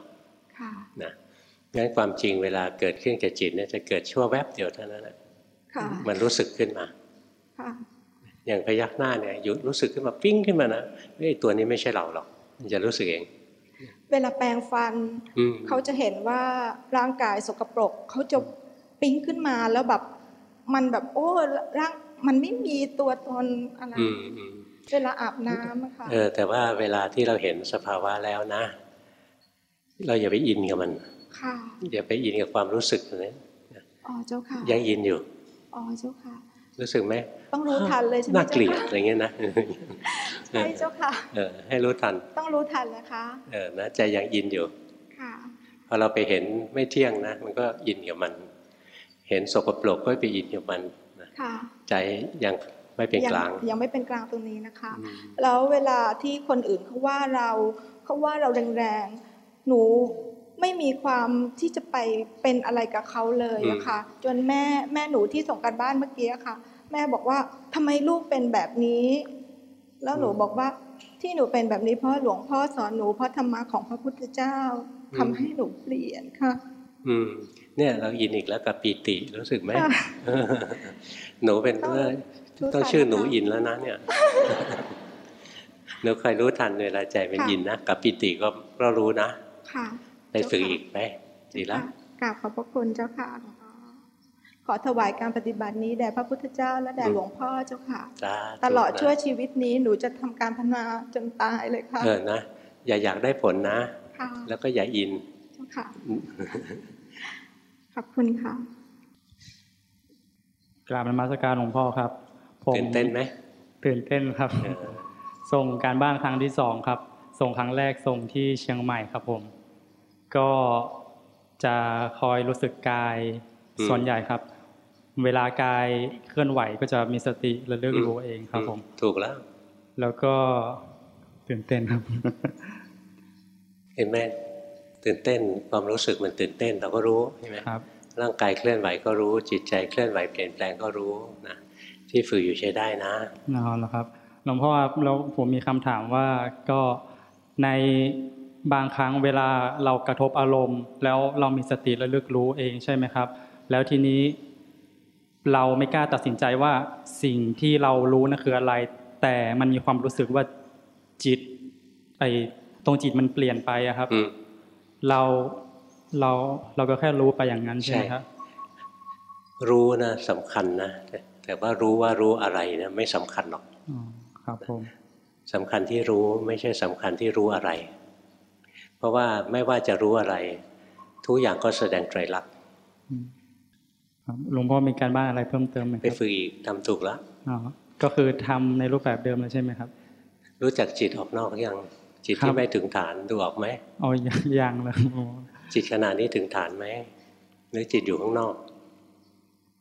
ค่ะนะงั้นความจริงเวลาเกิดขึ้นกับจิตเนี่ยจะเกิดชั่วแวบเดียวเท่านั้นนะค่ะ มันรู้สึกขึ้นมาค่ะอย่างพยักหน้าเนี่ยหยุดรู้สึกขึ้นมาปิ้งขึ้นมานะเฮ้ยตัวนี้ไม่ใช่เราหรอกมันจะรู้สึกเอง เวลาแปรงฟันอืมเขาจะเห็นว่าร่างกายสกปรกเขาจะปิ๊งขึ้นมาแล้วแบบมันแบบโอ้ร่างมันไม่มีตัวตนอะไรอืมอืมเวลาอาบน้ำอะค่ะเออแต่ว่าเวลาที่เราเห็นสภาวะแล้วนะ เราอย่าไปอินกับมัน ค่ะอย่าไปอินกับความรู้สึกนะอ๋อเจ้าค่ะยังอินอยู่ อ๋อเจ้าค่ะ รู้สึกไหมต้องรู้ทันเลยใช่ไหมน่าเกลียดจ้าอะไรเงี้ยนะใช่เจ้าค่ะเออให้รู้ทัน ต้องรู้ทันนะคะเออนะใจยังอินอยู่ค่ะพอเราไปเห็นไม่เที่ยงนะ มันก็อินกับมัน เห็นสกปรกก็ไปอินกับมันนะค่ะใจยังไม่เป็นกลางยังยังไม่เป็นกลางตรงนี้นะคะอืมแล้วเวลาที่คนอื่นเขาว่าเราเขาว่าเราแรงๆหนู ไม่มีความที่จะไปเป็นอะไรกับเขาเลยอะค่ะจนแม่แม่หนูที่ส่งกันบ้านเมื่อกี้อะค่ะ แม่บอกว่าทำไมลูกเป็นแบบนี้ แล้วหนูบอกว่าที่หนูเป็นแบบนี้เพราะหลวงพ่อสอนหนูเพราะธรรมะของพระพุทธเจ้าทำให้หนูเปลี่ยนค่ะ อืม เนี่ยเราอินอีกแล้วกับปีติรู้สึกไหมค่ะหนูเป็นต้องเพื่อรู้ต้องทันชื่อหนูนะคะอินแล้วนะเนี่ยหนูคอยรู้ทันเวลาใจเป็นค่ะอินนะกับปีติก็เรารู้นะค่ะ ไปฝึกอีกไปดีแล้วค่ะกราบขอบพระคุณเจ้าค่ะหลวงพ่อขอถวายการปฏิบัตินี้แด่พระพุทธเจ้าและแด่อืมหลวงพ่อเจ้าค่ะสาธุตลอดนะช่วยชีวิตนี้หนูจะทำการพัฒนาจนตายเลยค่ะเออนะอย่าอยากได้ผลนะค่ะแล้วก็อย่าอินเจ้าค่ะขอบคุณค่ะกราบนมัสการหลวงพ่อครับผมตื่นเต้นไหมตื่นเต้นครับเออส่งการบ้านครั้งที่สองครับ ส่งครั้งแรกส่งที่เชียงใหม่ครับผม ก็จะคอยรู้สึกกายส่วนใหญ่ครับ เวลากายเคลื่อนไหวก็จะมีสติระลึกรู้เองครับผมถูกแล้ว แล้วก็ตื่นเต้นครับ เห็นไหมตื่นเต้นความรู้สึกมันตื่นเต้นเราก็รู้ใช่ไหมครับ ร่างกายเคลื่อนไหวก็รู้ จิตใจเคลื่อนไหวเปลี่ยนแปลงก็รู้นะที่ฝึกอยู่ใช้ได้นะนอนแล้วครับหลวงพ่อครับแล้วผมมีคำถามว่าก็ใน บางครั้งเวลาเรากระทบอารมณ์ แล้วเรามีสติระลึกรู้เองใช่ไหมครับ แล้วทีนี้เราไม่กล้าตัดสินใจว่าสิ่งที่เรารู้นั่นคืออะไร แต่มันมีความรู้สึกว่าจิตไอ้ตรงจิตมันเปลี่ยนไปอะครับอืมเราเราเราก็แค่รู้ไปอย่างนั้นใช่ไหมครับ รู้นะสำคัญนะแต่แต่ว่ารู้ว่ารู้อะไรนะไม่สำคัญหรอกอ๋อครับผมสำคัญที่รู้ไม่ใช่สำคัญที่รู้อะไร เพราะว่าไม่ว่าจะรู้อะไร ทุกอย่างก็แสดงไตรลักษณ์อืมครับหลวงพ่อมีการบ้านอะไรเพิ่มเติมไหมคไปรับฝึกอีกทำถูกแล้วอ๋อก็คือทำในรูปแบบเดิมเลยใช่ไหมครับ รู้จักจิตออกนอกหรือยังจิตครัที่บไม่ถึงฐานดูออกไหมอ๋อยังยังเลยโอ้จิตขณะนี้ถึงฐานไหมหรือจิตอยู่ข้างนอก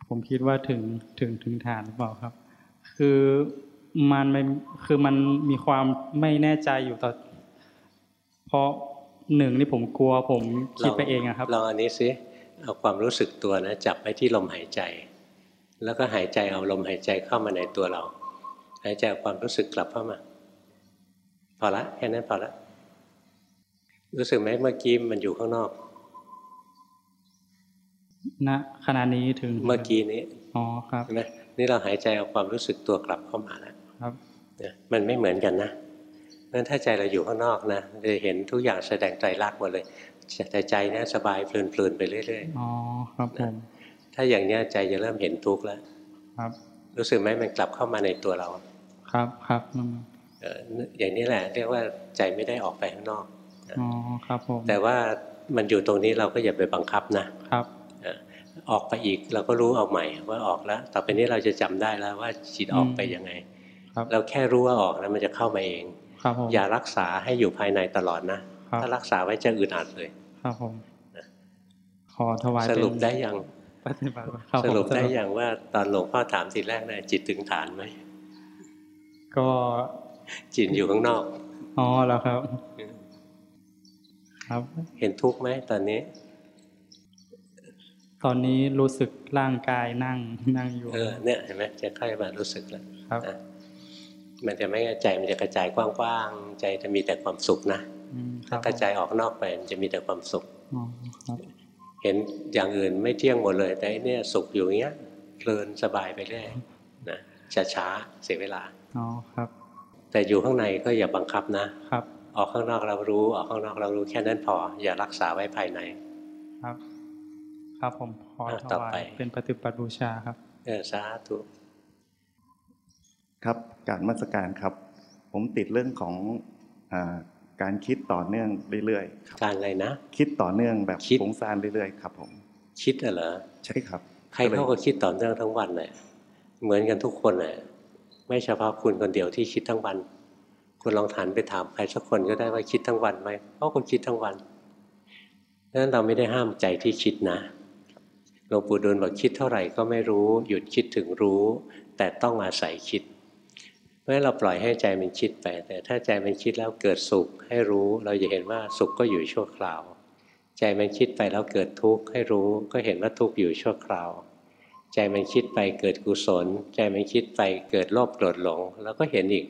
ผมคิดว่าถึงถึงถึงฐานหรือเปล่าครับ คือมันไม่คือมันมีความไม่แน่ใจอยู่ต่อเพราะ หนึ่งนี่ผมกลัวผมคิดไปเองอะครับลองอันนี้สิเอาความรู้สึกตัวนะจับไปที่ลมหายใจ แล้วก็หายใจเอาลมหายใจเข้ามาในตัวเรา หายใจเอาความรู้สึกกลับเข้ามาพอละแค่นั้นพอละรู้สึกไหมเมื่อกี้มันอยู่ข้างนอกณขณะนี้ถึงเมื่อกี้นี้อ๋อครับใช่ไหมนี่เราหายใจเอาความรู้สึกตัวกลับเข้ามาแล้วครับเนี่ยมันไม่เหมือนกันนะเพราะฉะ นั้นถ้าใจเราอยู่ข้างนอกนะจะเห็นทุกอย่างแสดงใจรักษณ์หมดเลยแต่ใจเนี่ยสบายเพลินๆไปเรื่อยอ๋อครับผมๆถ้าอย่างเนี้ยใจจะเริ่มเห็นทุกข์แล้ว ครับ รู้สึกไหมมันกลับเข้ามาในตัวเรา ครับครับอืมเอ่ออย่างนี้แหละ เรียกว่าใจไม่ได้ออกไปข้างนอกอ๋อครับผมแต่ว่ามันอยู่ตรงนี้เราก็อย่าไปบังคับนะครับเอ่อออกไปอีกเราก็รู้เอาใหม่ว่าออกแล้ว ต่อไปนี้เราจะจำได้แล้วว่าจิตออกไปยังไงครับเราแค่รู้ว่าออกแล้วมันจะเข้ามาเองครับผม อย่ารักษาให้อยู่ภายในตลอดนะครับถ้ารักษาไว้จะอึดอัดเลย ครับผมขอถวายสเป็นรุปได้ยังปฏิบัติครับสรุปผมได้ยังว่าตอนหลวงพ่อถามทีแรกนะจิตถึงฐานไหมก็จิตอยู่ข้างนอกอ๋อแล้วครับ ครับ เห็นทุกข์ไหมตอนนี้ ตอนนี้รู้สึกร่างกายนั่งนั่งอยู่ เออเนี่ยเห็นไหมจะค่อยมารู้สึกแล้วครับนะ มันจะไม่ใจมันจะกระจายกว้างๆใจจะมีแต่ความสุขนะอืมคถ้ารับกระจายออกนอกไปมันจะมีแต่ความสุขอ๋อครับเห็นอย่างอื่นไม่เที่ยงหมดเลย แต่ไอ้เนี่ยสุขอยู่อย่างเงี้ยเพลินสบายไปเรื่อยนะช้าๆเสียเวลาอ๋อครับ แต่อยู่ข้างในก็อย่าบังคับนะครับ ออกข้างนอกเรารู้ ออกข้างนอกเรารู้แค่นั้นพอ อย่ารักษาไว้ภายใน ครับ ครับผมขออะถต่อวาไปยเป็นปฏิบัติบูชาครับ เออสาธุ ครับการมัสการครับ ผมติดเรื่องของอาการคิดต่อเนื่องเรื่อยๆครับการอะไรนะ คิดต่อเนื่องแบบคิดฟุ้งซ่านเรื่อยๆครับ ผม คิดอะเหรอใช่ครับ ใครเขาก็คิดต่อเนื่องทั้งวันเลยเหมือนกันทุกคนเลยไม่เฉพาะคุณคนเดียวที่คิดทั้งวัน คุณลองหันไปถามใครสักคนก็ได้ว่าคิดทั้งวันไหมเขาก็คิดทั้งวันดังนั้นเราไม่ได้ห้ามใจที่คิดนะหลวงปู่ดูลบอกคิดเท่าไหร่ก็ไม่รู้ หยุดคิดถึงรู้ แต่ต้องอาศัยคิดเพ ราะฉะนั้นเราปล่อยให้ใจมันคิดไป แต่ถ้าใจมันคิดแล้วเกิดสุขให้รู้ เราจะเห็นว่าสุขก็อยู่ชั่วคราว ใจมันคิดไปแล้วเกิดทุกข์ให้รู้ ก็เห็นว่าทุกข์อยู่ชั่วคราว ใจมันคิดไปเกิดกุศล ใจมันคิดไปเกิดโลภโกรธหลง แล้วก็เห็นอีก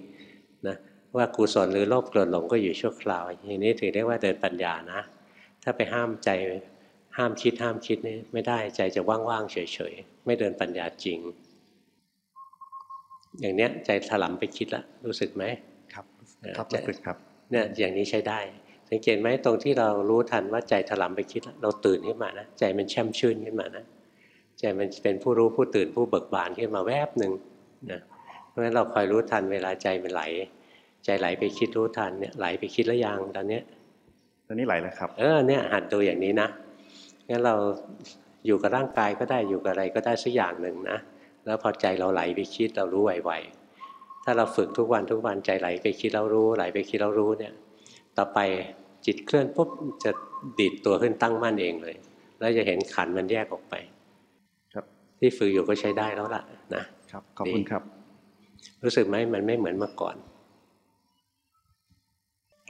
นะว่ากุศลหรือโลภโกรธหลงก็อยู่ชั่วคราวอย่างนี้ถือเรียกว่าเดินปัญญานะ ถ้าไปห้ามใจห้ามคิดห้ามคิดนี่ไม่ได้ใจจะว่างๆเฉยๆไม่เดินปัญญาจริง อย่างเนี้ยใจถลำไปคิดละรู้สึกไหมครับเออครับจะรู้สึกครับเนี่ยอย่างนี้ใช้ได้ สังเกตไหมตรงที่เรารู้ทันว่าใจถลำไปคิดแล้วเราตื่นขึ้นมานะใจมันแช่มชื่นขึ้นมานะใจมันเป็นผู้รู้ผู้ตื่นผู้เบิกบานขึ้นมาแวบหนึ่งนะเพราะฉะนั้นเราคอยรู้ทันเวลาใจมันไหล ใจไหลไปคิดรู้ทันเนี่ยไหลไปคิดแล้วยังตอนเนี้ยตอนนี้ไหลแล้วครับ เออเนี่ยหัดดูอย่างนี้นะงั้นเราอยู่กับร่างกายก็ได้อยู่กับอะไรก็ได้สักอย่างหนึ่งนะ แล้วพอใจเราไหลไปคิดเรารู้ไวๆถ้าเราฝึกทุกวันทุกวันใจไหลไปคิดเรารู้ไหลไปคิดเรารู้เนี่ย ต่อไปจิตเคลื่อนปุ๊บจะดีดตัวขึ้นตั้งมั่นเองเลย แล้วจะเห็นขันธ์มันแยกออกไป ครับ ที่ฝึกอยู่ก็ใช้ได้แล้วล่ะนะครับขอบคุณครับ รู้สึกไหมมันไม่เหมือนเมื่อก่อน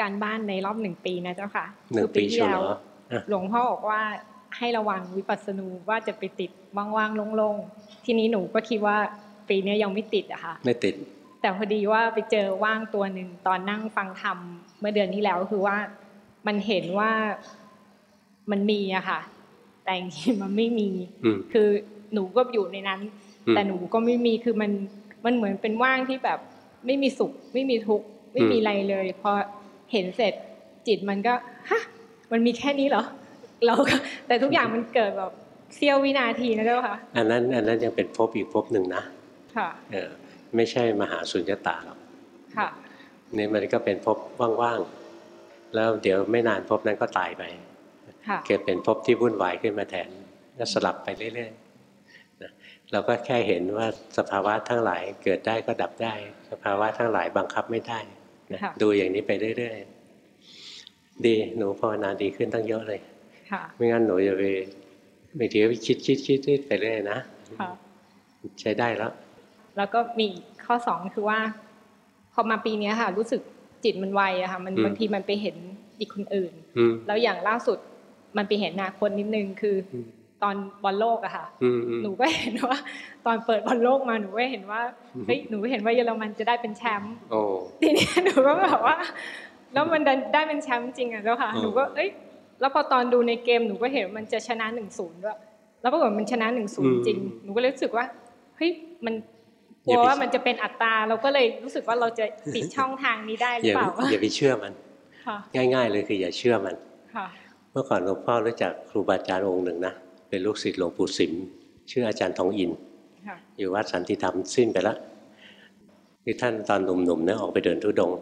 การบ้านในรอบหนึ่งปีนะเจ้าค่ะหนึ่งคือปีที่ชัวร์แล้วเหรออะหลวงพ่อบอกว่า ให้ระวังวิปัสสนูว่าจะไปติดว่างๆโล่งๆทีนี้หนูก็คิดว่าปีเนี้ยยังไม่ติดอะค่ะไม่ติด แต่พอดีว่าไปเจอว่างตัวหนึ่งตอนนั่งฟังธรรมเมื่อเดือนที่แล้วคือว่ามันเห็นว่ามันมีอะค่ะ แต่จริงๆมันไม่มีอืมคือหนูก็อยู่ในนั้นอืมแต่หนูก็ไม่มีคือมันมันเหมือนเป็นว่างที่แบบไม่มีสุข ไม่มีทุกข์ไม่มีอะไรเลยพอเห็นเสร็จจิตมันก็ฮะมันมีแค่นี้เหรอ เราก็แต่ทุกอย่างมันเกิดแบบเสี้ยววินาทีนะเจ้าค่ะ อันนั้นอันนั้นยังเป็นภพอีกภพหนึ่งนะ ค่ะเออไม่ใช่มหาสุญญตาหรอก ค่ะนี่มันก็เป็นภพว่างๆ แล้วเดี๋ยวไม่นานภพนั้นก็ตายไปค่ะเกิดเป็นภพที่วุ่นวายขึ้นมาแทนก็สลับไปเรื่อยๆนะเราก็แค่เห็นว่าสภาวะทั้งหลายเกิดได้ก็ดับได้ สภาวะทั้งหลายบังคับไม่ได้นะค่ะดูอย่างนี้ไปเรื่อยๆ ดีหนูภาวนาดีขึ้นตั้งเยอะเลยค่ะ ไม่งั้นหนูจะไปบางทีก็ไปคิดคิดคิดคิดไปเรื่อยนะค่ะใช้ได้แล้ว แล้วก็มีข้อสองคือว่า พอมาปีเนี้ยค่ะ รู้สึกจิตมันไวอะค่ะมันอืมบางทีมันไปเห็นอีกคนอื่นอืมแล้วอย่างล่าสุดมันไปเห็นอนาคตนิดนึงคืออมตอนบอลโลกอะค่ะอืมอืมหนูก็เห็นว่า ตอนเปิดบอลโลกมาหนูก็เห็นว่าอืมเฮ้ยหนูก็เห็นว่าเยอรมันจะได้เป็นแชมป์โอ้ทีนี้หนูก็แบบว่า แล้วมันดันได้เป็นแชมป์จริงอะเจ้าค่ะอืมหนูก็เอ้ย แล้วพอตอนดูในเกมหนูก็เห็นว่ามันจะชนะหนึ่งศูนย์ด้วยแล้วปรากฏมันชนะหนึ่งศูนย์จริง หนูก็เลยรู้สึกว่าเฮ้ยมันกลัวว่ามันจะเป็นอัตราเราก็เลยรู้สึกว่าเราจะปิดช่องทางนี้ได้หอรือย่าเปล่าอย่าไปเชื่อมันค่ะง่าย ๆ เลยคืออย่าเชื่อมันค่ะเมื่อก่อนหลวงพ่อรู้จักครูบาอาจารย์องค์หนึ่งนะเป็นลูกศิษย์หลวงปู่สิมชื่ออาจารย์ทองอินค่ะอยู่วัดสันติธรรมสิ้นไปแล้วคือท่านตอนหนุ่มๆเนี่ยออกไปเดินทุดงค์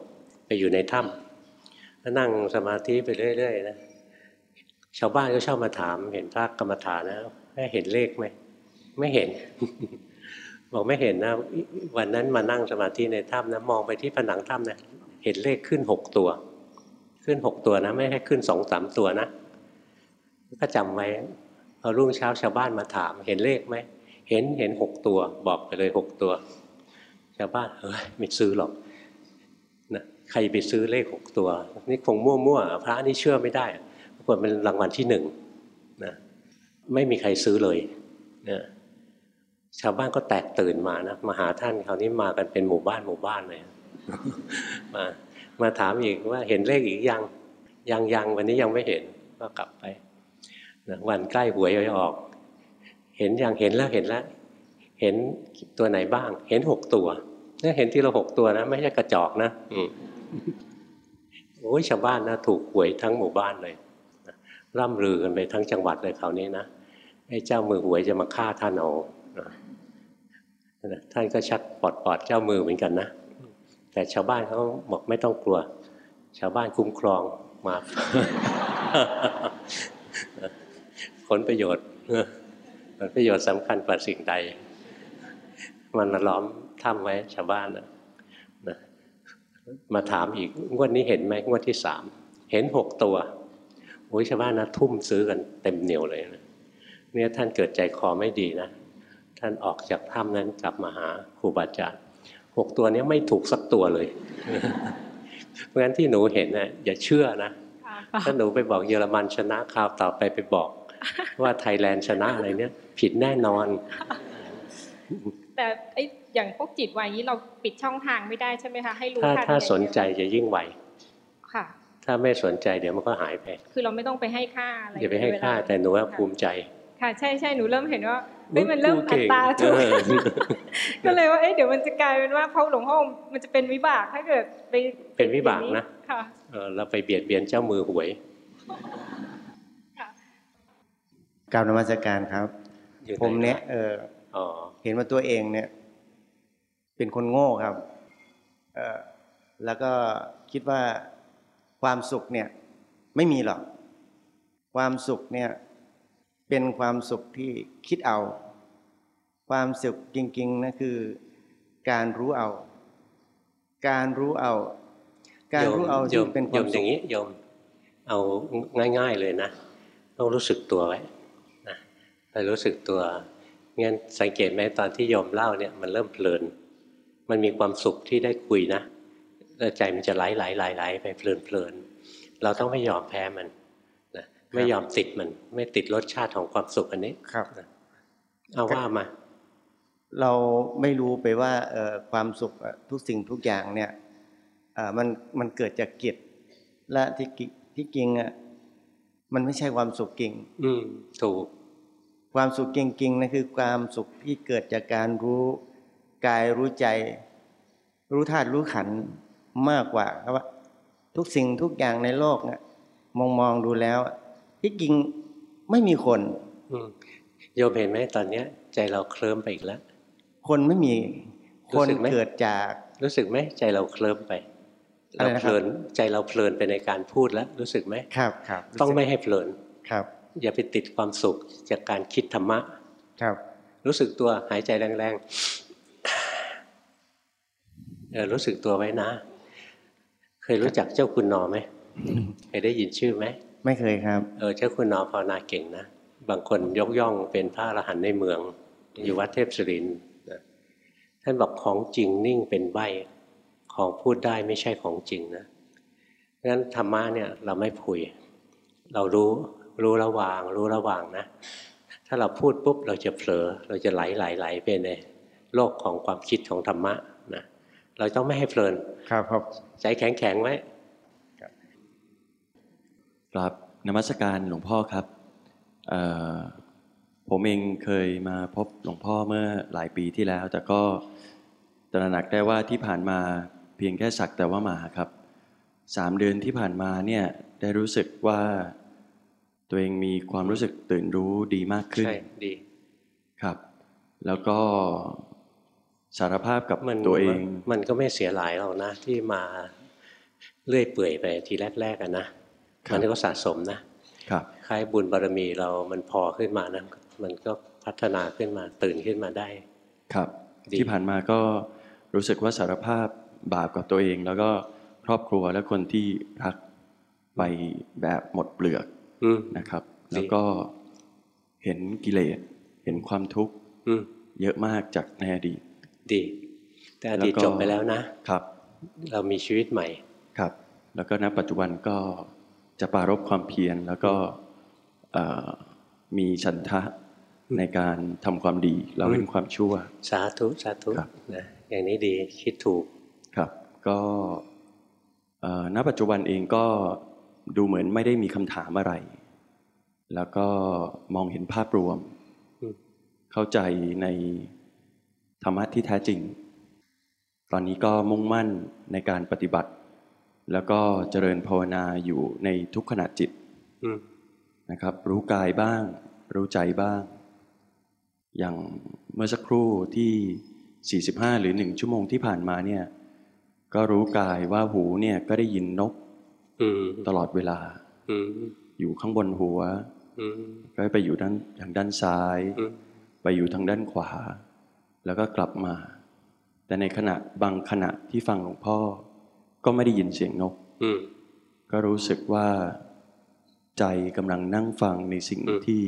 ไปอยู่ในถ้ำแล้วนั่งสมาธิไปเรื่อยๆนะ ชาวบ้านก็ชอบมาถาม เห็นพระกรรมฐานนะแม่เห็นเลขไหมไม่เห็น บอกไม่เห็นนะ วันนั้นมานั่งสมาธิในถ้ำนะมองไปที่ผนังถ้ำนะเห็นเลขขึ้นหกตัว ขึ้นหกตัวนะ ไม่ใช่ขึ้นสองสามตัวนะก็จำไว้พอรุ่งเช้าชาวบ้านมาถาม เห็นเลขไหมเห็นเห็นหกตัว บอกไปเลยหกตัว ชาวบ้านเฮ้ยไม่ซื้อหรอกนะใครไปซื้อเลขหกตัว นี่คงมั่วๆพระนี่เชื่อไม่ได้ปรากฏเป็นรางวัลที่หนึ่งนะไม่มีใครซื้อเลยนะชาวบ้านก็แตกตื่นมานะมาหาท่านคราวนี้มากันเป็นหมู่บ้านหมู่บ้านเลยมามาถามอีกว่าเห็นเลขอีกยังยังยังวันนี้ยังไม่เห็นก็กลับไปนะวันใกล้หวยจะออก เห็นยังเห็นแล้วเห็นแล้ว เห็นตัวไหนบ้าง เห็นหกตัวเนี่ยเห็นทีละหกตัวนะ ไม่ใช่กระจอกนะ อืมโอ้ยชาวบ้านนะถูกหวยทั้งหมู่บ้านเลย ร่ำลือกันไปทั้งจังหวัดเลยคราวนี้นะไอ้เจ้ามือหวยจะมาฆ่าท่านเอานะท่านก็ชักปอดปอดเจ้ามือเหมือนกันนะ แต่ชาวบ้านเขาบอกไม่ต้องกลัว ชาวบ้านคุ้มครองมาผลประโยชน์ผลประโยชน์สำคัญกว่าสิ่งใด มันล้อมถ้ำไว้ชาวบ้านนะมาถามอีกงวดนี้เห็นไหมงวดที่สาม เห็นหกตัว โอ้ยชาวบ้านนะทุ่มซื้อกันเต็มเหนียวเลยนะเนี่ยท่านเกิดใจคอไม่ดีนะ ท่านออกจากถ้ำนั้นกลับมาหาครูบาอาจารย์หกตัวนี้ไม่ถูกสักตัวเลย เพราะฉะนั้นที่หนูเห็นนะ่ะอย่าเชื่อนะถ้าหนูไปบอกเยอรมันชนะคราวต่อไปไปบอก ว่าไทยแลนด์ชนะอะไรเนี่ย ผิดแน่นอน แต่ไออย่างพวกจิตไวนี้เราปิดช่องทางไม่ได้ใช่ไหมคะให้รู้ถ้าทันถ้าอย่งเดียวสนใจจะยิ่งไวค่ะ ถ้าไม่สนใจเดี๋ยวมันก็หายไป คือเราไม่ต้องไปให้ค่าอะไรอย่าไปให้ค่าเวลแต่หนูว่าภูมิใจ ค่ะใช่ใช่หนูเริ่มเห็นว่าเฮ้ยมันเริ่มกูอัเก่งตราถูกเออก็เลยว่าเอ๊ะเดี๋ยวมันจะกลายเป็นว่าพอหลวงพ่อมันจะเป็นวิบากถ้าเกิดไปเป็นวิบากนะค่ะเออเราไปเบียดเบียนเจ้ามือหวยกราบนมัสการครับอยู่ไหผมเนี่ยเอออ๋อเห็นว่าตัวเองเนี่ย เป็นคนโง่ครับ เออแล้วก็คิดว่า ความสุขเนี่ยไม่มีหรอก ความสุขเนี่ยเป็นความสุขที่คิดเอา ความสุขจริงๆนะคือการรู้เอา การรู้เอา การรู้เอาโยที่มเป็นคโยวามมอสุย่าขงนี้โยมเอาง่าย ๆเลยนะต้องรู้สึกตัวไว้นะไปรู้สึกตัวงั้นสังเกตไหมตอนที่โยมเล่าเนี่ยมันเริ่มเพลิน มันมีความสุขที่ได้คุยนะ แล้วใจมันจะไหลไหลไหลไหลไปเพลินเพลินเราต้องไม่ยอมแพ้มันนะไม่ยอมติดมัน ไม่ติดรสชาติของความสุขอันนี้ครับเอาว่ามา เราไม่รู้ไปว่าเอ่อความสุขอะทุกสิ่งทุกอย่างเนี่ยเอ่อมันมันเกิดจากกิจและที่กิที่จริงอะมันไม่ใช่ความสุขจริง อืมถูก ความสุขจริงๆนะคือความสุขที่เกิดจากการรู้กายรู้ใจ รู้ธาตุรู้ขันธ์ มากกว่าครับว่า ทุกสิ่งทุกอย่างในโลกเนี่ยมองมองดูแล้ว ที่จริงไม่มีคนอืมโยมเห็นไหมตอนเนี้ย ใจเราเคลิ้มไปอีกแล้ว คนไม่มีรู้คนสึกไหมเกิดจาก รู้สึกไหมใจเราเคลิ้มไปอะไรเรานะครับเพลินใจเราเพลินไปในการพูดแล้วรู้สึกไหมครับครับ ต้องไม่ให้เพลินครับ อย่าไปติดความสุขจากการคิดธรรมะ ครับ รู้สึกตัวหายใจแรงๆเออรู้สึกตัวไว้นะ เคยรู้จักเจ้าคุณนอไหมเคยได้ยินชื่อไหมไม่เคยครับ เออเจ้าคุณนอภาวนาเก่งนะบางคนยกย่องเป็นพระอรหันต์ในเมือง อยู่วัดเทพศรินทร์นะท่านบอกของจริงนิ่งเป็นใบของพูดได้ไม่ใช่ของจริงนะงั้นธรรมะเนี่ยเราไม่พุย เรารู้รู้ระหว่าง รู้ระหว่างนะ ถ้าเราพูดปุ๊บเราจะเผลอเราจะไหลไหลไหลไปในโลกของความคิดของธรรมะนะ เราต้องไม่ให้เพลิน ครับครับใจแข็งแข็งๆไว้ครับนมัสการหลวงพ่อครับเอ่อผมเองเคยมาพบหลวงพ่อเมื่อหลายปีที่แล้ว แต่ก็ตระหนักได้ว่าที่ผ่านมาเพียงแค่สักแต่ว่ามาครับสามเดือนที่ผ่านมาเนี่ยได้รู้สึกว่าตัวเองมีความรู้สึกตื่นรู้ดีมากขึ้นใช่ดีครับ แล้วก็ สารภาพกับมันตัวเอง มันก็ไม่เสียหลายหรอกนะ ที่มาเลื่อยเปื่อยไปทีแรกๆกันนะมันก็สะสมนะครับคล้ายบุญบารมีเรามันพอขึ้นมานะมันก็พัฒนาขึ้นมาตื่นขึ้นมาได้ ครับดีที่ผ่านมาก็รู้สึกว่าสารภาพบาปกับตัวเอง แล้วก็ครอบครัวและคนที่รักไปแบบหมดเปลือกอืมนะครับดีแล้วก็เห็นกิเลสเห็นความทุกข์อืมเยอะมากจากในอดีต ดี แต่อดีตแล้วก็จบไปแล้วนะครับ เรามีชีวิตใหม่ครับ แล้วก็ณปัจจุบันก็จะปรารบความเพียรแล้วก็เอ่อมีฉันทะในการทำความดีแล้วเป็นความชั่ว สาธุสาธุครับนะอย่างนี้ดีคิดถูกครับ ก็เอ่อณปัจจุบันเองก็ดูเหมือนไม่ได้มีคำถามอะไร แล้วก็มองเห็นภาพรวมอืมเข้าใจใน ธรรมะที่แท้จริง ตอนนี้ก็มุ่งมั่นในการปฏิบัติ แล้วก็เจริญภาวนาอยู่ในทุกขณะจิตอืมนะครับ รู้กายบ้าง รู้ใจบ้าง อย่างเมื่อสักครู่ที่ 45 หรือ1ชั่วโมงที่ผ่านมาเนี่ย ก็รู้กายว่าหูเนี่ยก็ได้ยินนกอืมตลอดเวลาอืมอยู่ข้างบนหัวอืมก็ไปอยู่ด้านทางด้านซ้ายอืมไปอยู่ทางด้านขวา แล้วก็กลับมา แต่ในขณะบางขณะที่ฟังหลวงพ่อ ก็ไม่ได้ยินเสียงนกอืมก็รู้สึกว่า ใจกำลังนั่งฟังในสิ่งอืมที่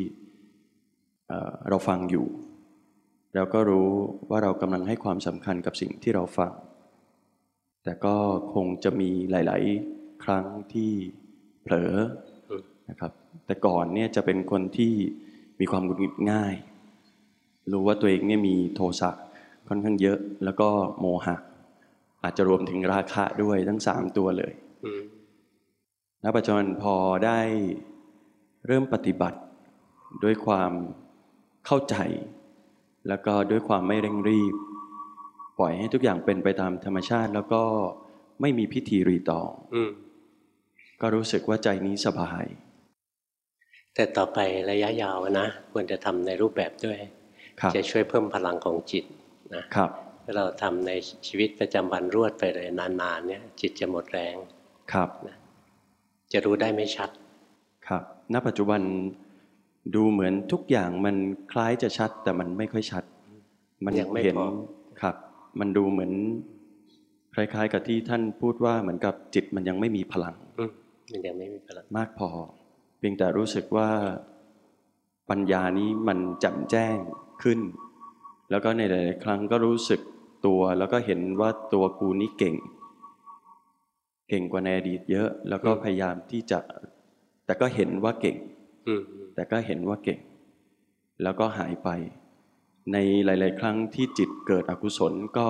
เอ่อเราฟังอยู่ แล้วก็รู้ว่าเรากำลังให้ความสำคัญกับสิ่งที่เราฟัง แต่ก็คงจะมีหลาย ๆ ครั้งที่เผลออืมนะครับ แต่ก่อนเนี่ยจะเป็นคนที่มีความหงุดหงิดง่าย รู้ว่าตัวเองเนี่ยมีโทสะค่อนข้างเยอะ แล้วก็โมหะ อาจจะรวมถึงราคะด้วยทั้งสามตัวเลยอืมณปัจจุบันพอได้เริ่มปฏิบัติด้วยความเข้าใจ แล้วก็ด้วยความไม่เร่งรีบ ปล่อยให้ทุกอย่างเป็นไปตามธรรมชาติ แล้วก็ไม่มีพิธีรีตองอืมก็รู้สึกว่าใจนี้สบาย แต่ต่อไประยะยาวนะควรจะทำในรูปแบบด้วยครับ จะช่วยเพิ่มพลังของจิตนะครับถ้าเราทำในชีวิตประจำวันรวดไปเลยนานๆเนี่ย จิตจะหมดแรงครับจะรู้ได้ไม่ชัด ครับ ณ ปัจจุบันดูเหมือนทุกอย่างมันคล้ายจะชัด แต่มันไม่ค่อยชัด มันยังไม่เห็นพอครับ มันดูเหมือนคล้ายๆ กับที่ท่านพูดว่าเหมือนกับจิตมันยังไม่มีพลังอืมมันยังไม่มีพลังมากพอ เพียงแต่รู้สึกว่าปัญญานี้มันแจ่มแจ้ง ขึ้น แล้วก็ในหลาย ๆ ครั้งก็รู้สึกตัวแล้วก็เห็นว่าตัวกูนี้เก่ง เก่งกว่าในอดีตเยอะ แล้วก็พยายามที่จะ แต่ก็เห็นว่าเก่งอืมแต่ก็เห็นว่าเก่ง แล้วก็หายไป ในหลาย ๆ ครั้งที่จิตเกิดอกุศลก็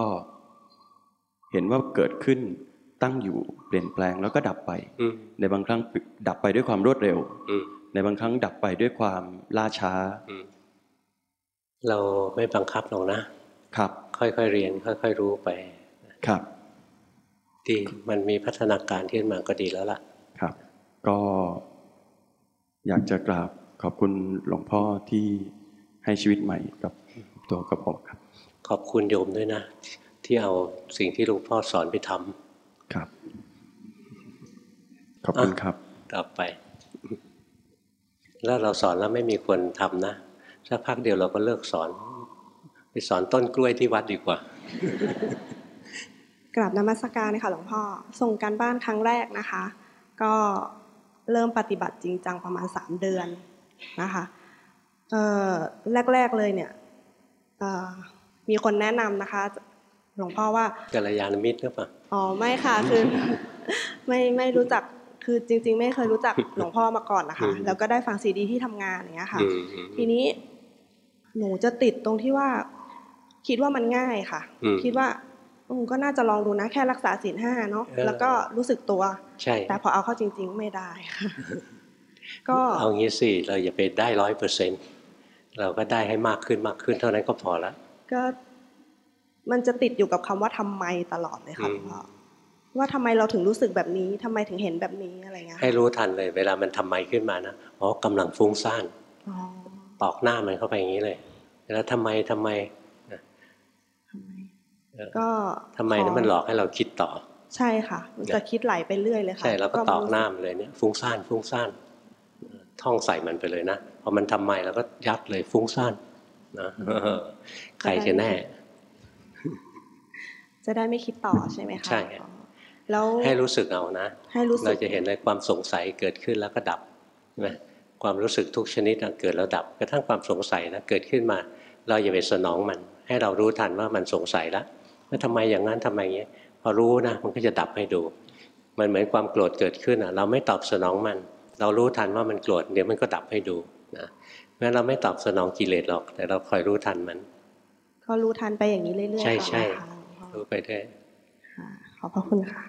เห็นว่าเกิดขึ้นตั้งอยู่เปลี่ยนแปลงแล้วก็ดับไปอืมในบางครั้งดับไปด้วยความรวดเร็วอืมในบางครั้งดับไปด้วยความล่าช้าอืม เราไม่บังคับหรอกนะ ครับ ค่อยๆเรียน ค่อย ๆ รู้ไปครับที่มันมีพัฒนาการขึ้นมาก็ดีแล้วล่ะ ครับ ก็อยากจะกราบขอบคุณหลวงพ่อที่ให้ชีวิตใหม่กับตัวกับผมครับ ขอบคุณโยมด้วยนะ ที่เอาสิ่งที่หลวงพ่อสอนไปทำครับ ขอบคุณครับ ต่อไป แล้วเราสอนแล้วไม่มีคนทำนะ สักพักเดียวเราก็เลิกสอน ไปสอนต้นกล้วยที่วัดดีกว่ากราบนมัสการค่ะหลวงพ่อ ส่งการบ้านครั้งแรกนะคะ ก็เริ่มปฏิบัติจริงจังประมาณสามเดือนนะคะเอ่อแรกๆเลยเนี่ยเอ่อมีคนแนะนำนะคะหลวงพ่อว่ากัลยาณมิตรหรือเปล่าอ๋อไม่ค่ะคือไม่ไม่รู้จักคือจริง ๆ ไม่เคยรู้จักหลวงพ่อมาก่อนนะคะอืมแล้วก็ได้ฟังซีดีที่ทำงานอย่างเงี้ยค่ะอืมอืมทีนี้ หนูจะติดตรงที่ว่า คิดว่ามันง่ายค่ะอืมคิดว่าอืมก็น่าจะลองดูนะแค่รักษาศีลห้าเนาะเออแล้วก็รู้สึกตัวใช่แต่พอเอาเข้าจริง ๆ ไม่ได้ค่ะก็เอางี้สิเราอย่าไปได้ร้อยเปอร์เซ็นเราก็ได้ให้มากขึ้นมากขึ้นเท่านั้นก็พอละก็มันจะติดอยู่กับคำว่าทำไมตลอดเลยค่ะอืหมลวงพ่อว่าทำไมเราถึงรู้สึกแบบนี้ทำไมถึงเห็นแบบนี้อะไรเงี้ยให้รู้ทันเลย เวลามันทำไมขึ้นมานะอ๋อกำลังฟุ้งซ่านอ๋อ ตอกหน้ามันเข้าไปอย่างนี้เลย แล้วทำไมทำไมทำไมเออก็ทำไมนั้นมันหลอกให้เราคิดต่อ ใช่ค่ะ มันจะคิดไหลไปเรื่อยเลยค่ะใช่แล้วก็ตอกหน้ารู้สึมันเลยเนี่ยฟุ้งซ่านฟุ้งซ่านท่องใส่มันไปเลยนะพอมันทำไมเราก็ยัดเลยฟุ้งซ่านนะใครจะแน่ จะได้ไม่คิดต่อใช่ไหมคะใช่อ๋อแล้วให้รู้สึกเอานะให้รู้สึเรากจะเห็นเลยความสงสัยเกิดขึ้นแล้วก็ดับใช่ไหม ความรู้สึกทุกชนิดอะเกิดแล้วดับกระทั่งความสงสัยนะเกิดขึ้นมา เราอย่าไปสนองมัน ให้เรารู้ทันว่ามันสงสัยแล้วว่าทำไมอย่างนั้นทำไมอย่างนี้ยพอรู้นะมันก็จะดับให้ดู มันเหมือนความโกรธเกิดขึ้นอะ เราไม่ตอบสนองมัน เรารู้ทันว่ามันโกรธเดี๋ยวมันก็ดับให้ดูนะงั้นเราไม่ตอบสนองกิเลสหรอก แต่เราคอยรู้ทันมัน ก็รู้ทันไปอย่างนี้เรื่อยๆใช่ก่อนใช่นะคะหลวงพ่อรู้ไปได้ค่ะขอบพระคุณค่ะ